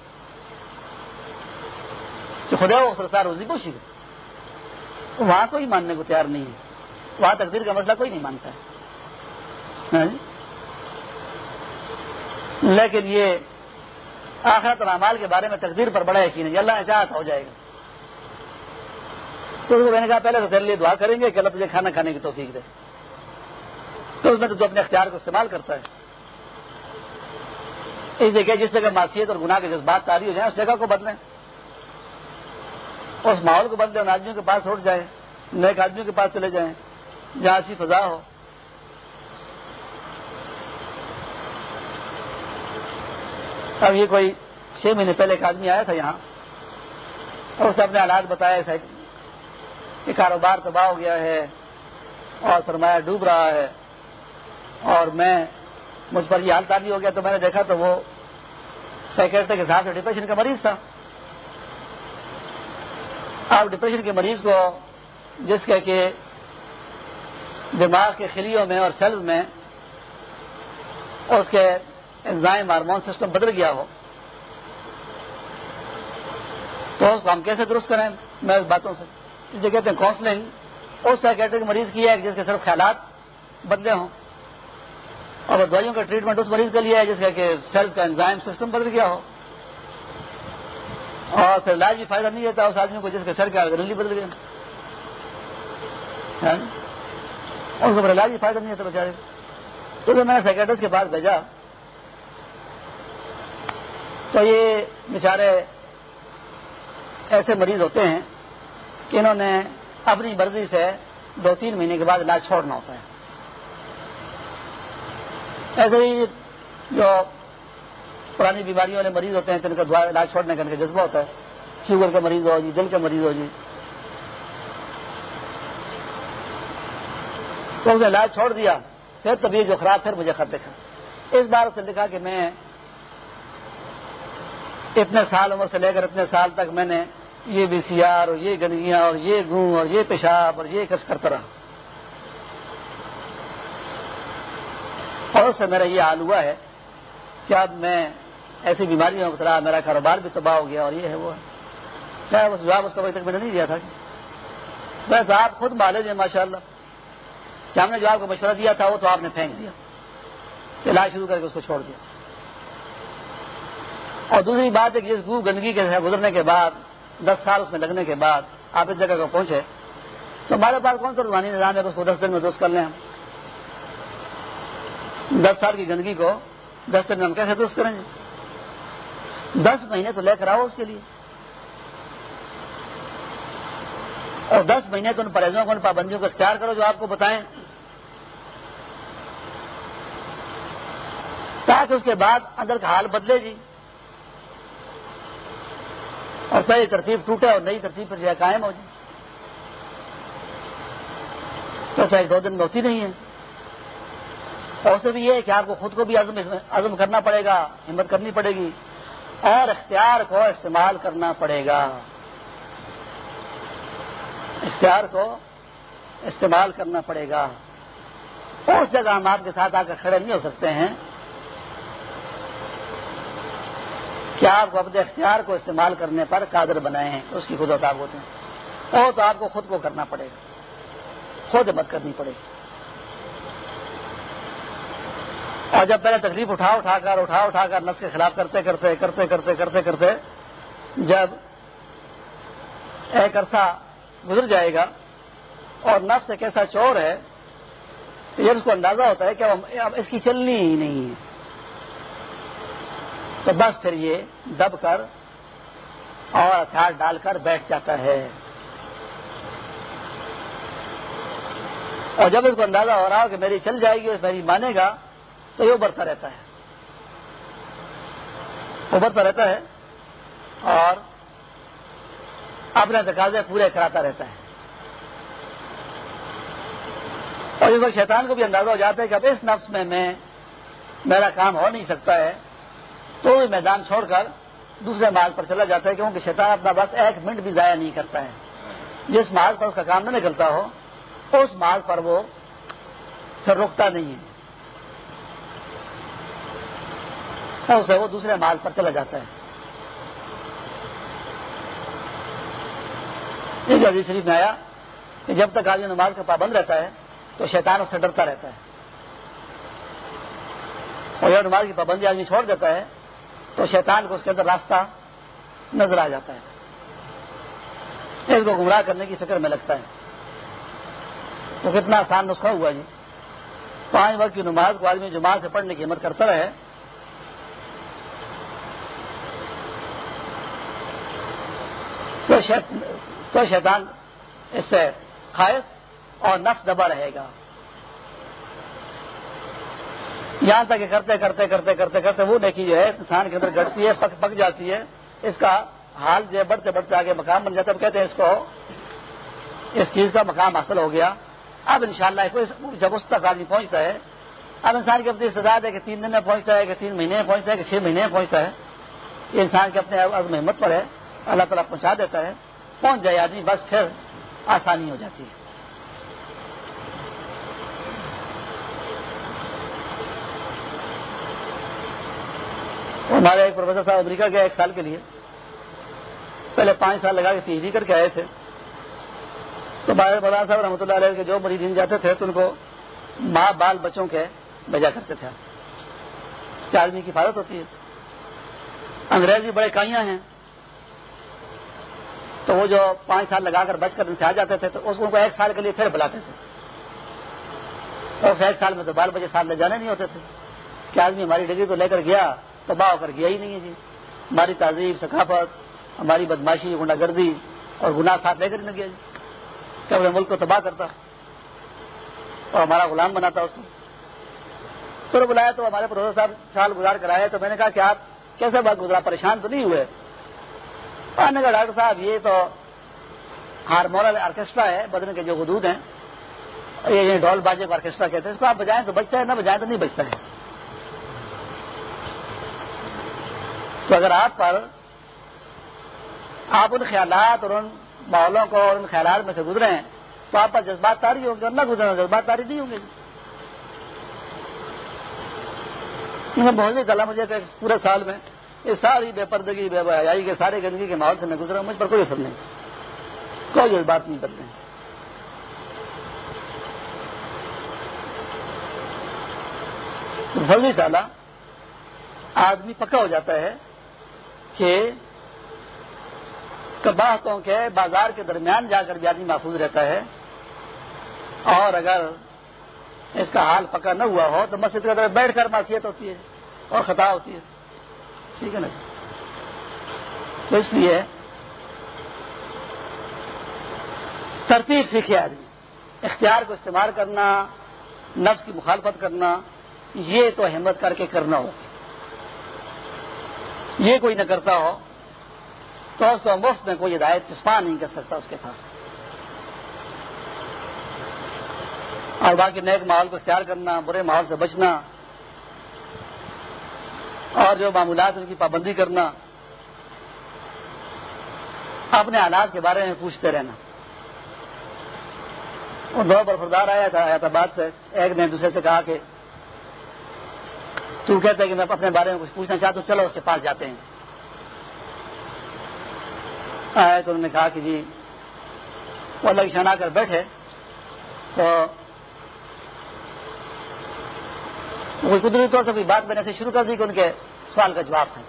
خدا اس سار روزی وہاں کوئی ماننے کو تیار نہیں ہے وہاں تقدیر کا مسئلہ کوئی نہیں مانتا. ہے لیکن یہ آخرت اور اعمال کے بارے میں تقدیر پر بڑا یقین ہے. اللہ نے چاہتا ہو جائے گا. تو میں نے کہا پہلے تو تیرے لیے دعا کریں گے کہ اللہ تجھے کھانا کھانے کی توفیق دے. تو اس میں تو جو اپنے اختیار کو استعمال کرتا ہے. اس جگہ جس جگہ معاشیت اور گناہ کے جذبات تاری ہو جائیں، اس جگہ کو بدلیں۔ اس ماحول کو بدلیں، ان آدمیوں کے پاس اٹھ جائیں، نیک آدمیوں کے پاس چلے جائیں، جہاں ایسی فضا ہو۔ اب یہ کوئی چھ مہینے پہلے ایک آدمی آیا تھا یہاں، اور اسے اپنے حالات بتایا کہ کاروبار تباہ ہو گیا ہے، اور سرمایہ ڈوب رہا ہے، اور میں مجھ پر یہ حال تاری ہو گیا تو میں نے دیکھا تو وہ سیکرٹری کے ساتھ ڈپریشن کا مریض تھا۔ اب ڈپریشن کے مریض کو جس کے کہ دماغ کے خلیوں میں اور سیلز میں اس کے انزائم ہارمون سسٹم بدل گیا ہو، تو اس کو ہم کیسے درست کریں؟ میں اس باتوں سے۔ اس لیے کہتے ہیں کاؤنسلنگ اس سائکٹرک مریض کی ہے جس کے صرف خیالات بدلے ہوں۔ اور دوائیوں کا ٹریٹمنٹ اس مریض کے لیے ہے، جس کا کہ سیلف کا انزائم سسٹم بدل گیا ہو۔ اور پھر علاج بھی فائدہ نہیں دیتا، اس آدمی کو جس کے سر کا گرلی بدل گیا۔ ہاں؟ اس کو علاج بھی فائدہ نہیں دیتا بےچارے تو میں نے سیکٹرس کے پاس بھیجا۔ تو یہ بیچارے ایسے مریض ہوتے ہیں کہ انہوں نے اپنی مرضی سے دو تین مہینے کے بعد علاج چھوڑنا ہوتا ہے۔ ایسے ہی جو پرانی بیماریوں والے مریض ہوتے ہیں ان کا دعا علاج چھوڑنے کا ان کا جذبہ ہوتا ہے۔ شوگر کا مریض ہو جی دل کا مریض ہو جی۔ تو اس نے علاج چھوڑ دیا، پھر طبیعت جو خراب، پھر مجھے خط دکھا اس بار اس نے لکھا کہ میں اتنے سال عمر سے لے کر اتنے سال تک میں نے یہ بی سی آر اور یہ گندگیاں اور یہ گوں اور یہ پیشاب اور یہ کچھ کرتا رہا۔ اور سے میرا یہ حال ہوا ہے کہ اب میں ایسی بیماری میں مبتلا میرا کاروبار بھی تباہ ہو گیا اور یہ ہے وہ کیا اس جواب اس کو ابھی تک میں نے نہیں دیا تھا بس آپ خود مالے ہیں ماشاء اللہ کہ ہم نے جو آپ کو مشورہ دیا تھا، وہ تو آپ نے پھینک دیا۔ علاج شروع کر کے اس کو چھوڑ دیا۔ اور دوسری بات ہے کہ اس گو گندگی کے گزرنے کے بعد، دس سال اس میں لگنے کے بعد آپ اس جگہ کو پہنچے، تو ہمارے پاس کون سا روحانی نظام ہے؟ اس کو دس دن میں درست کر لیں ہم۔ دس سال کی گندگی کو دس دن میں ہم کیسے درست کریں گے؟ دس مہینے تو لے کر آؤ اس کے لیے۔ اور دس مہینے تو ان پرہیزوں کو، ان پابندیوں کو اختیار کرو جو آپ کو بتائیں۔ تاکہ اس کے بعد اندر کا حال بدلے جی۔ اور پہلی ترتیب ٹوٹے اور نئی ترتیب پر جو ہے قائم ہو جائے تو چاہے دو دن میں ہوتی نہیں ہے۔ اور اسے بھی یہ ہے کہ آپ کو خود کو بھی عزم عزم کرنا پڑے گا، ہمت کرنی پڑے گی، اور اختیار کو استعمال کرنا پڑے گا۔ اختیار کو استعمال کرنا پڑے گا۔ اس جگہ ہم آپ کے ساتھ آ کر کھڑے نہیں ہو سکتے ہیں۔ کیا آپ کو اپنے اختیار کو استعمال کرنے پر قادر بنائے ہیں، اس کی خود اتاب ہوتے ہیں وہ تو آپ کو خود کو کرنا پڑے گا۔ خود ہمت کرنی پڑے گی۔ اور جب پہلے تکلیف اٹھا اٹھا کر اٹھا اٹھا کر نس کے خلاف کرتے کرتے کرتے کرتے کرتے کرتے جب ایک عرصہ گزر جائے گا اور نفس ایک ایسا چور ہے کہ جب اس کو اندازہ ہوتا ہے کہ اب اس کی چلنی ہی نہیں ہے۔ تو بس پھر یہ دب کر اور ہتھیار ڈال کر بیٹھ جاتا ہے۔ اور جب اس کو اندازہ ہو رہا ہو کہ میری چل جائے گی میری مانے گا تو یہ ابھرتا رہتا ہے۔ ابھرتا رہتا ہے اور اپنے تقاضے پورے کراتا رہتا ہے۔ اور اس وقت شیطان کو بھی اندازہ ہو جاتا ہے کہ اب اس نفس میں میں میرا کام ہو نہیں سکتا ہے، تو بھی میدان چھوڑ کر دوسرے مال پر چلا جاتا ہے کیونکہ شیطان اپنا بس ایک منٹ بھی ضائع نہیں کرتا ہے۔ جس مال پر اس کا کام نہ نکلتا ہو، اس مال پر وہ پھر رکتا نہیں ہے۔ اسے وہ دوسرے مال پر چلا جاتا ہے۔ یہ عزیز شریف میں آیا کہ جب تک آدمی نماز کا پابند رہتا ہے، تو شیطان اس سے ڈرتا رہتا ہے۔ اور جب نماز کی پابندی آدمی چھوڑ دیتا ہے، تو شیطان کو اس کے اندر راستہ نظر آ جاتا ہے۔ اس کو گمراہ کرنے کی فکر میں لگتا ہے۔ تو کتنا آسان نسخہ ہوا جی۔ پانچ وقت کی نماز کو آدمی جماعت سے پڑھنے کی ہمت کرتا رہے تو شیطان اس سے خائف اور نفس دبا رہے گا۔ یہاں تک کرتے کرتے کرتے کرتے کرتے وہ دیکھی جو ہے انسان کے اندر گڑتی ہے، پک پک جاتی ہے۔ اس کا حال جو ہے بڑھتے بڑھتے آگے مقام بن جاتا ہے۔ کہتے ہیں اس کو اس چیز کا مقام حاصل ہو گیا۔ اب انشاءاللہ جب اس تک آدمی پہنچتا ہے، اب انسان کی اپنی استداد ہے کہ تین دن میں پہنچتا ہے، کہ تین مہینے میں پہنچتا ہے، کہ چھ مہینے میں پہنچتا ہے۔ یہ انسان کے اپنے عزم ہمت پر ہے۔ اللہ تعالیٰ پہنچا دیتا ہے، پہنچ جائے آدمی، بس پھر آسانی ہو جاتی ہے۔ ہمارے ایک پروفیسر صاحب امریکہ گئے ایک سال کے لیے۔ پہلے پانچ سال لگا کے پی ایچ ڈی کر کے آئے تھے۔ تو بلا صاحب رحمۃ اللہ علیہ کے جو مریض جاتے تھے، تو ان کو ماں بال بچوں کے بھیجا کرتے تھے۔ کیا آدمی کی حفاظت ہوتی ہے؟ انگریزی بڑے کائیاں ہیں۔ تو وہ جو پانچ سال لگا کر بچ کر ان سے آ جاتے تھے، تو اس کو ایک سال کے لیے پھر بلاتے تھے۔ اور اس ایک سال میں تو بال بچے سال لے جانے نہیں ہوتے تھے۔ کہ آدمی ہماری ڈگری کو لے کر گیا تو باہ ہو کر گیا ہی نہیں ہے جی۔ ہماری تہذیب ثقافت، ہماری بدماشی گنڈا گردی اور گناہ ساتھ لے کر نہ گیا جی۔ کہ اپنے ملک کو تباہ کرتا اور ہمارا غلام بناتا اس کو۔ پھر بلایا تو ہمارے پروفیسر صاحب سال گزار کر آئے، تو میں نے کہا کہ آپ کیسے بات گزرا پریشان تو نہیں ہوئے؟ نے کہا ڈاکٹر صاحب، یہ تو ہارمونل آرکیسٹرا ہے، بدن کے جو حدود ہیں، یہ یعنی ڈول باجے کا آرکیسٹرا کہتے ہیں، اس کو آپ بجائیں تو بچتا ہے، نہ بجائیں تو نہیں بچتا ہے۔ تو اگر آپ پر آپ ان خیالات اور ان ماحولوں کو اور ان خیالات میں سے گزرے ہیں تو آپ پر جذبات تاری ہوں گے اور نہ گزرے جذبات تاری نہیں ہوں گے۔ مطلب بہت سی گلا مجھے پورے سال میں یہ ساری بے پردگی، بے حیائی کے سارے گندگی کے ماحول سے میں گزرا مجھ پر کوئی اثر نہیں۔ کوئی جذبات نہیں بدلے فضی سالہ آدمی پکا ہو جاتا ہے کہ کباہتوں کے بازار کے درمیان جا کر بھی آدمی محفوظ رہتا ہے۔ اور اگر اس کا حال پکا نہ ہوا ہو تو مسجد کے اندر بیٹھ کر معصیت ہوتی ہے اور خطا ہوتی ہے۔ ٹھیک ہے نا؟ تو اس لیے ترتیب سیکھے آدمی۔ اختیار کو استعمال کرنا، نفس کی مخالفت کرنا، یہ تو ہمت کر کے کرنا ہو۔ یہ کوئی نہ کرتا ہو، تو اس کو مفت میں کوئی ہدایت چسپا نہیں کر سکتا اس کے ساتھ۔ اور باقی نیک ماحول کو اختیار کرنا، برے ماحول سے بچنا اور جو معمولات ان کی پابندی کرنا، اپنے حالات کے بارے میں پوچھتے رہنا۔ وہ دو برفردار آیا تھا آیا تھا بات سے، ایک نے دوسرے سے کہا کہ تو کہتے کہ میں اپنے بارے میں کچھ پوچھنا چاہتا ہوں چلو اس کے پاس جاتے ہیں۔ آئے تو انہوں نے کہا کہ جی وہ اللہ شنا کر بیٹھے، تو کوئی قدرتی طور سے کوئی بات میں سے شروع کر دی کہ ان کے سوال کا جواب تھا۔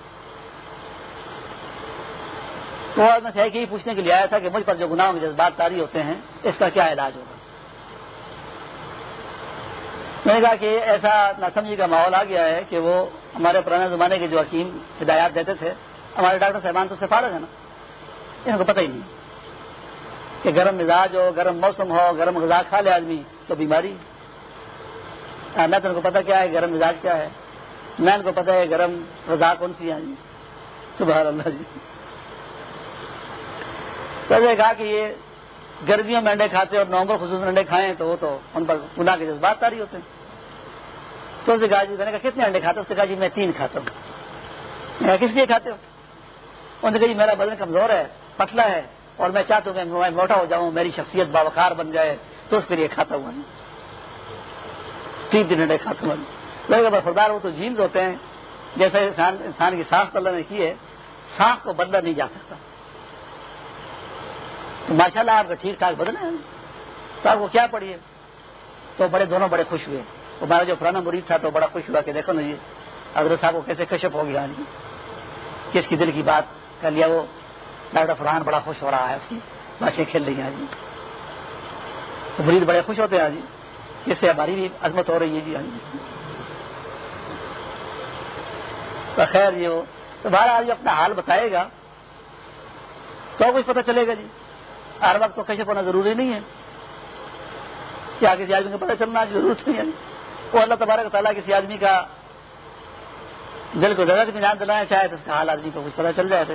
تو میں سے یہی پوچھنے کے لیے آیا تھا کہ مجھ پر جو گناہوں کے جذبات تاری ہوتے ہیں، اس کا کیا علاج ہوگا؟ میں نے کہا کہ ایسا ناسمجھی کا ماحول آ گیا ہے کہ وہ ہمارے پرانے زمانے کے جو حکیم ہدایات دیتے تھے، ہمارے ڈاکٹر صاحبان تو سفارت ہے نا، ان کو پتہ ہی نہیں کہ گرم مزاج ہو، گرم موسم ہو، گرم غذا کھا لے آدمی تو بیماری نہ تو ان کو پتا کیا ہے، گرم مزاج کیا ہے؟ نہ ان کو پتا ہے، گرم غذا کون سی ہے؟ جی سبحان اللہ جی۔ تو کہا کہ یہ گرمیوں میں انڈے کھاتے اور نومبر خصوصاً انڈے کھائیں تو وہ تو ان پر گناہ کے جذبات تاری ہوتے ہیں۔ تو اسے کہا جی میں نے کہا کتنے انڈے کھاتے اس نے کہا جی میں تین کھاتا ہوں۔ میں کس لیے کھاتے ہو؟ انہوں نے کہا جی میرا بدن کمزور ہے، پتلا ہے اور میں چاہتا ہوں کہ میں موٹا ہو جاؤں، میری شخصیت باوقار بن جائے، تو اس کے لیے کھاتا ہوں۔ تین تین انڈے کھاتا برفردار وہ تو جینز ہوتے ہیں۔ جیسے انسان انسان کی سانس اللہ نے کی ہے، سانس کو بدلا نہیں جا سکتا۔ تو ماشاء اللہ آپ کا ٹھیک ٹھاک بدن ہے۔ تو آپ کو کیا پڑھیے؟ تو بڑے دونوں بڑے خوش ہوئے۔ ہمارا جو پرانا مرید تھا تو بڑا خوش ہوا کہ دیکھو نا جی حضرت صاحب کو کیسے کشپ ہو گیا جی۔ کس کی دل کی بات کر لیا وہ۔ ڈاکٹر فرحان بڑا خوش ہو رہا ہے، اس کی باتیں کھیل رہی ہیں جی۔ مرید بڑے خوش ہوتے ہیں جی۔ اس سے ہماری بھی عظمت ہو رہی ہے جی, ہاں جی۔, جی، تو خیر یہ ہو تو آدمی اپنا حال بتائے گا، تو کچھ پتہ چلے گا جی۔ ہر وقت تو کشپ ہونا ضروری نہیں ہے۔ کیا کسی آدمی کو پتہ چلنا ضرورت نہیں ہے۔ وہ اللہ تبارک تعالیٰ کسی آدمی کا دل کو زیادہ میں جان دلانا چاہے تو اس کا حال آدمی کو کچھ پتہ چل جائے تو۔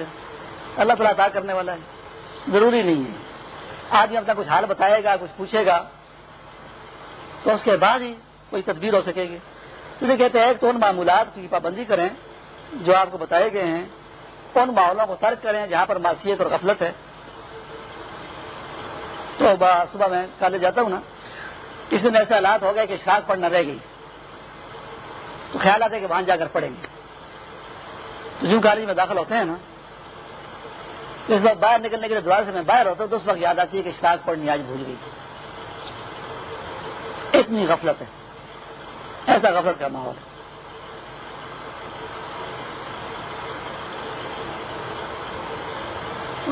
اللہ تعالیٰ عطا کرنے والا ہے۔ ضروری نہیں ہے۔ آدمی اپنا کچھ حال بتائے گا، کچھ پوچھے گا۔ تو اس کے بعد ہی کوئی تدبیر ہو سکے گی۔ تو یہ کہتے ہیں تو ان معمولات کی پابندی کریں جو آپ کو بتائے گئے ہیں، ان ماحولوں کو ترک کریں جہاں پر معاشیت اور غفلت ہے۔ تو صبح میں کالج جاتا ہوں نا، کسی دن ایسے حالات ہو گئے کہ شراک پڑھنا رہ گئی۔ تو خیال آتا ہے کہ وہاں جا کر پڑھیں گے۔ تو جو کالج میں داخل ہوتے ہیں نا، اس وقت باہر نکلنے کے لیے دوبارہ سے میں باہر ہوتا ہوں تو اس وقت یاد آتی ہے کہ شراک پڑھنی آج بھول گئی۔ تھی اتنی غفلت ہے۔ ایسا غفلت کا ماحول ہے۔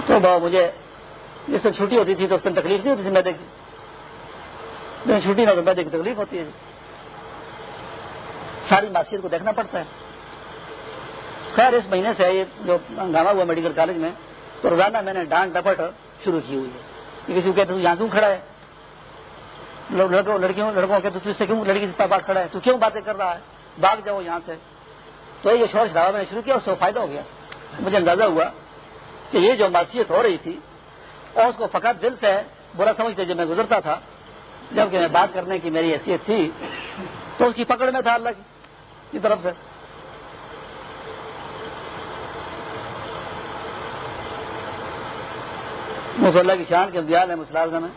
تو مجھے جس سے چھٹی ہوتی تھی تو اس دن تکلیف نہیں ہوتی تھی میدے کی۔ چھٹی نہ تو میدے کی تکلیف ہوتی ہے۔ ساری معاشیت کو دیکھنا پڑتا ہے۔ خیر، اس مہینے سے یہ جو ہنگامہ ہوا میڈیکل کالج میں، تو روزانہ میں نے ڈانٹ ڈپٹ شروع کی ہوئی ہے۔ کسی کو کہتے یہاں کیوں کھڑا ہے؟ لڑکوں لڑکیوں لڑکوں کے تو سے کیوں لڑکی سے بات کھڑا ہے؟ تو کیوں باتیں کر رہا ہے؟ بھاگ جاؤ یہاں سے۔ تو یہ شور شرابہ میں نے شروع کیا، اس سے فائدہ ہو گیا۔ مجھے اندازہ ہوا کہ یہ جو معصیت ہو رہی تھی، اور اس کو فقط دل سے برا سمجھتے جب میں گزرتا تھا، جبکہ میں بات کرنے کی میری حیثیت تھی، تو اس کی پکڑ میں تھا اللہ کی طرف سے۔ اللہ کی شان کے امتیاز ہے مسلح میں،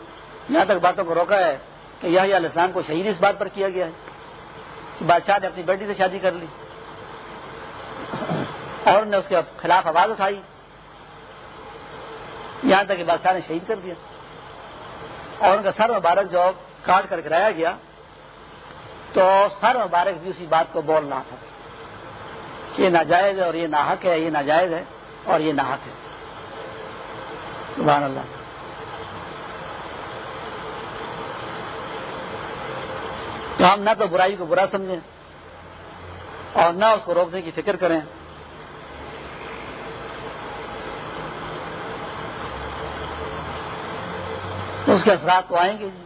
یہاں تک باتوں کو روکا ہے۔ کہ یہ علیہ السلام کو شہید اس بات پر کیا گیا ہے کہ بادشاہ نے اپنی بیٹی سے شادی کر لی اور انہوں نے اس کے خلاف آواز اٹھائی یہاں تک کہ بادشاہ نے شہید کر دیا اور ان کا سر مبارک جو کاٹ کر کرایا گیا تو سر مبارک بھی اسی بات کو بول رہا تھا یہ ناجائز ہے اور یہ ناحق ہے، یہ ناجائز ہے اور یہ ناحق ہے۔ سبحان اللہ۔ تو ہم نہ تو برائی کو برا سمجھیں اور نہ اس کو روکنے کی فکر کریں۔ تو اس کے اثرات تو آئیں گے جی۔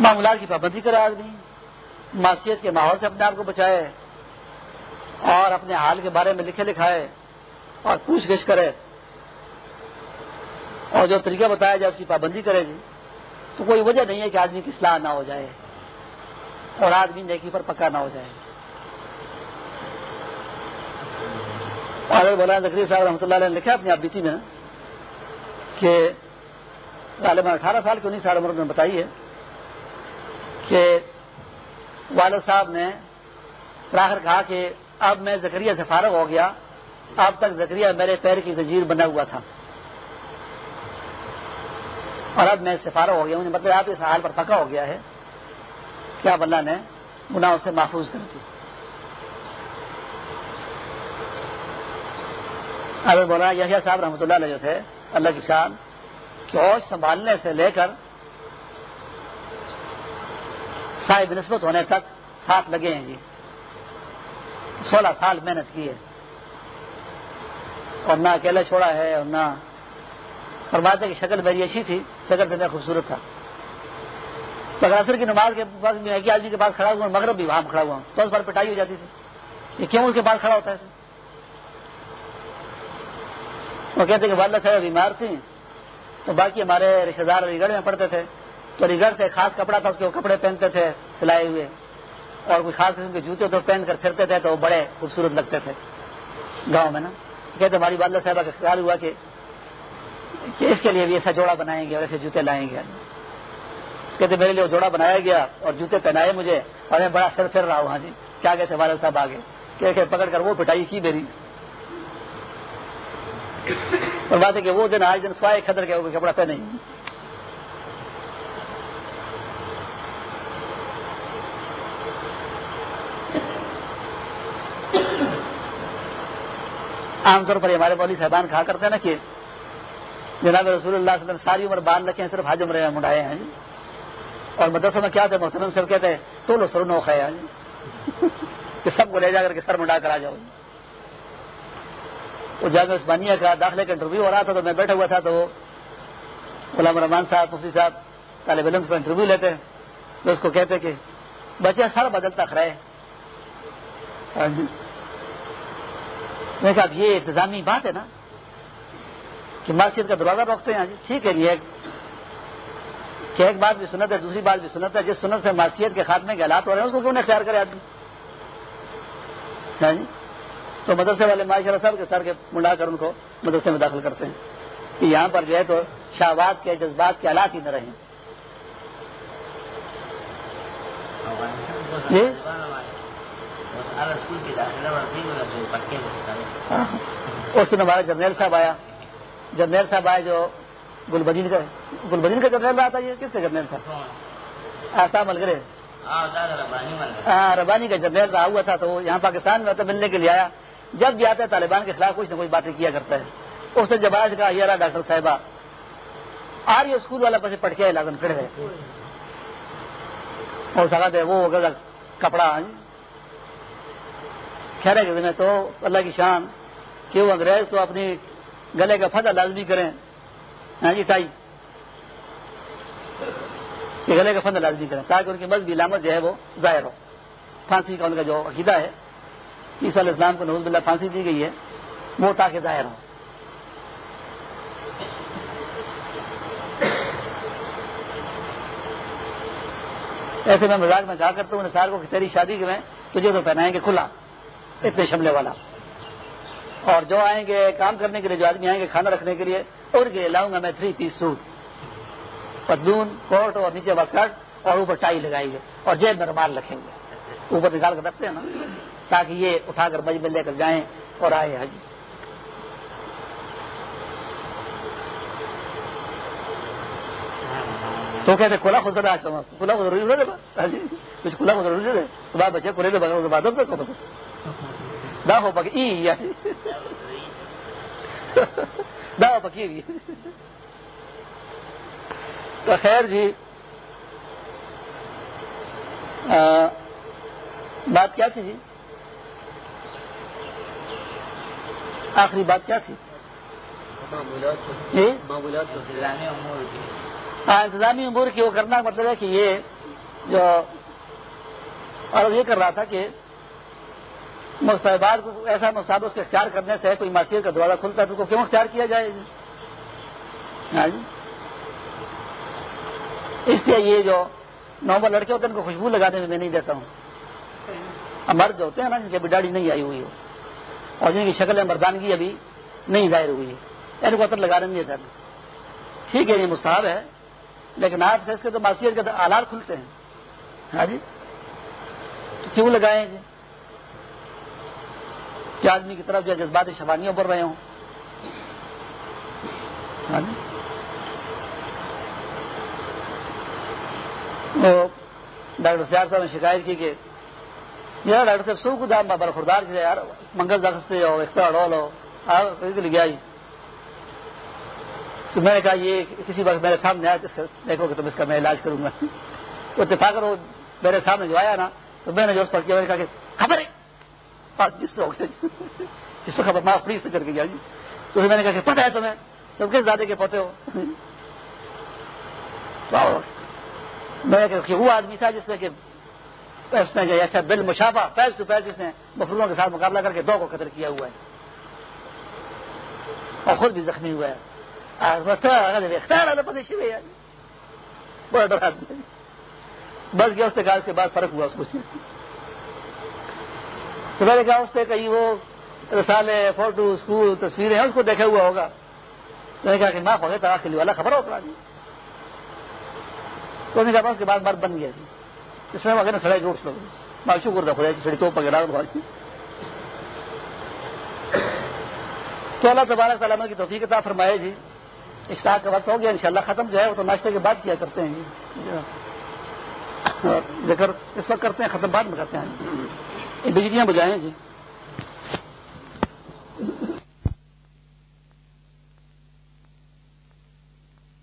معاملات کی پابندی کرا آدمی معاشیت کے ماحول سے اپنے آپ کو بچائے اور اپنے حال کے بارے میں لکھے لکھائے۔ اور پوچھ گچھ کرے۔ اور جو طریقہ بتایا جائے اس کی پابندی کرے گی تو کوئی وجہ نہیں ہے کہ آدمی کی اصلاح نہ ہو جائے اور آدمی نیکی پر پکا نہ ہو جائے۔ بولا زکری صاحب رحمۃ اللہ علیہ نے لکھا اپنی آپ میں کہ غالباً اٹھارہ سال کی انیس سال عمر میں بتائی ہے کہ والد صاحب نے آخر کہا کہ اب میں زکریہ سے فارغ ہو گیا۔ اب تک زکریہ میرے پیر کی زنجیر بنا ہوا تھا۔ اور اب میں اس سے فارغ ہو گیا مجھے مطلب آپ اس حال پر پکا ہو گیا ہے کیا اللہ نے گناہ سے محفوظ کر دی اگر بولا یحییٰ صاحب رحمۃ اللہ علیہ جو تھے، اللہ کی شان اوش سنبھالنے سے لے کر صاحب نسبت ہونے تک ساتھ لگے ہیں جی۔ سولہ سال محنت کی ہے۔ اور نہ اکیلا چھوڑا ہے اور نہ اور بات ہے کہ شکل میری اچھی تھی، شکل سے میں خوبصورت تھا۔ تو اگر کی نماز کے پاس میں ایک آدمی کے پاس کھڑا ہوا مغرب بھی وہاں کھڑا ہوا تو اس پر پٹائی ہو جاتی تھی۔ یہ کیوں اس کے پاس کھڑا ہوتا ہے؟ وہ کہتے کہ والدہ صاحب بیمار تھی تو باقی ہمارے رشتے دار علی گڑھ میں پڑھتے تھے۔ تو علی گڑھ سے خاص کپڑا تھا، اس کے وہ کپڑے پہنتے تھے، سلائے ہوئے۔ اور کوئی خاص قسم کے جوتے تو پہن کر پھرتے تھے، تو وہ بڑے خوبصورت لگتے تھے۔ گاؤں میں نا۔ کہتے ہماری والدہ صاحبہ کا خیال ہوا کہ اس کے لیے بھی ایسا جوڑا بنائیں گے اور ایسے جوتے لائیں گے۔ کہتے میرے لیے وہ جوڑا بنایا گیا اور جوتے پہنائے مجھے اور میں بڑا سر پھر رہا ہوں۔ ہاں جی کیا کہتے والد صاحب آگے؟ کہ پکڑ کر وہ پٹائی کی میری۔ اور بات ہے کہ وہ دن آج دن سوائے خطر کے کپڑا پہنے۔ عام طور پر ہمارے مولوی صاحبان کہا کرتے ہیں نا کہ جناب رسول اللہ صلی اللہ علیہ وسلم ساری عمر بال رکھے ہیں، صرف حج عمرے منڈائے ہیں ہاں جی؟ اور مدرسوں میں کیا تھے؟ محترم صاحب کہتے ہیں، تو لو سر نوخ ہے ہاں جی؟ کہ سب کو لے جا کر کے سر منڈا کر آ جاؤ۔ جی وہ جامع عثمانیہ کا داخلے کا انٹرویو ہو رہا تھا تو میں بیٹھا ہوا تھا تو وہ غلام رحمان صاحب، مفتی صاحب، طالب علم سے انٹرویو لیتے تو اس کو کہتے کہ بچے سر بدلتا کھڑے ہاں جی؟ میں کہا یہ انتظامی بات ہے نا کہ مسجد کا دروازہ روکتے ہیں، ٹھیک ہے جی کہ ایک بات بھی سنت ہے، دوسری بات بھی سنت ہے، جس سنت سے معاشیت کے خاتمے کے حالات ہو رہے ہیں، اس کو کیوں نہیں اختیار کرے آدمی؟ ہاں جی؟ تو مدرسے والے معاشرہ صاحب کے سر کے منڈا کر ان کو مدرسے میں داخل کرتے ہیں۔ کہ یہاں پر جو ہے تو شہباد کے، جذبات کے حالات ہی نہ رہیں۔ جی اس دن ہمارا جرنیل صاحب آیا۔ جرنیل صاحب آئے جو گل بدین کا گل بدین کا جرنیل رہا تھا یہ؟ کس سے جرنیل تھا؟ آسا ملگرے۔ ہاں ربانی کا جرنیل رہا ہوا تھا تو یہاں پاکستان میں ملنے کے لیے آیا۔ جب بھی آتا ہے طالبان کے خلاف کچھ نہ کچھ باتیں کیا کرتا ہے۔ اس نے جب آج کہا یہ رہا ڈاکٹر صاحبہ آ رہی اسکول والا پسے پڑھ کے لازم کھڑے ہے اور سکا دے وہ کپڑا خیر کہ میں تو اللہ کی شان کہ وہ انگریز تو اپنی گلے کا فتح لازمی کریں۔ ہاں جی ٹائی۔ گلے کا فتح لازمی کریں تاکہ ان کی مذہبی علامت جو ہے وہ ظاہر ہو۔ پھانسی کا ان کا جو عقیدہ ہے، عیسی علیہ السلام کو نوز بلّہ پھانسی دی گئی ہے، وہ تاکہ ظاہر ہو۔ ایسے میں مزاق میں کہا کرتا ہوں نثار کو کہ تیری شادی کے میں تجھے تو پہنائیں گے کھلا۔ اتنے شملے والا اور جو آئیں گے کام کرنے کے لیے جو آدمی آئیں گے کھانا رکھنے کے لیے اور کے لیے لاؤں گا میں تھری پیس سوٹ پتلون کوٹ اور نیچے وسکٹ اور اوپر ٹائی لگائیں گے اور جیب میں رومال رکھیں گے اوپر نکال کر رکھتے ہیں نا تاکہ یہ اٹھا کر بج میں لے کر جائیں اور آئے حج تو کہتے کھلا خود آ کھلا کو ضروری دے کچھ کھلا کو ضروری دے تو بچے کھلے دے بات دا ہو پکی دا ہو پکی تو خیر جی بات کیا تھی جی آخری بات کیا تھی ہاں انتظامی امور کی وہ کرنا مطلب ہے کہ یہ جو اور یہ کر رہا تھا کہ مستحبات کو ایسا مستحب اس کے اختیار کرنے سے کوئی معاشیت کا دروازہ کھلتا ہے تو اس کو کیوں اختیار کیا جائے جی؟, ہاں جی؟ اس لیے یہ جو نارمل لڑکے ہوتے ہیں ان کو خوشبو لگانے میں میں نہیں دیتا ہوں۔ مرد جو ہوتے ہیں نا، جن کی ابھی نہیں آئی ہوئی ہو، اور جن کی شکل مردانگی ابھی نہیں ظاہر ہوئی ہے، ان کو اثر لگانے نہیں دیتا۔ ٹھیک ہے، یہ مستحب ہے، لیکن آپ سے اس کے تو معاشیت کے آلات کھلتے ہیں۔ ہاں جی؟ کیوں لگائے جی؟ کہ آدمی کی طرف جو جذباتی شفانیاں بڑھ رہے ہوں؟ ہاں جی؟ ڈاکٹر سیار صاحب نے شکایت کی کہ یار ڈاکٹر صاحب سو کو دام برخوردار سے یار، منگل دخت سے ہو ایکسٹرا اڈول ہو گیا تو میں نے کہا یہ کسی وقت میرے سامنے آیا دیکھو کہ تم اس کا میں علاج کروں گا۔ (laughs) وہ اتفاق میرے سامنے جو آیا نا، تو میں نے جو اس پر کیا، میں نے کہا کہ خبر ہے جس سے ہو گیا جس سے خبر معاف پلیز سے کر کے گیا جی۔ تو میں نے کہا کہ پتہ ہے تمہیں، تم کس زیادہ کے پوتے ہو؟ میں نے کہا کہ وہ آدمی تھا جس نے کہ اس نے ایسا بل مشافہ پیس ٹو پیس جس نے مفروروں کے ساتھ مقابلہ کر کے دو کو قتل کیا ہوا ہے۔ اور خود بھی زخمی ہوا ہے۔ بڑا ڈر آدمی بس گیا اس نے کہا اس کے بعد فرق ہوا، اس کو۔ تو میں نے کہا اس نے کہیں وہ رسالے، فوٹو اسکول تصویریں ہیں، اس کو دیکھا ہوا ہوگا۔ میں نے کہا کہ معاف ہو گیا تلاش والا خبر ہو پڑا تو نے کہا اس کے بعد مرد بن گیا جی۔ اس میں وغیرہ سڑائی روڈ لوگ معشوق کرتا خدا کی سڑی تو پکڑا بھائی تو اللہ تبارک تعالیٰ کی توفیق عطا فرمائے جی۔ اشتاق کا وقت ہو گیا، انشاءاللہ ختم جو ہے، وہ تو ناشتے کے بعد کیا کرتے ہیں جی۔ ذکر اس وقت کرتے ہیں، ختم بعد میں کرتے ہیں۔ بجلیاں بجائیں جی۔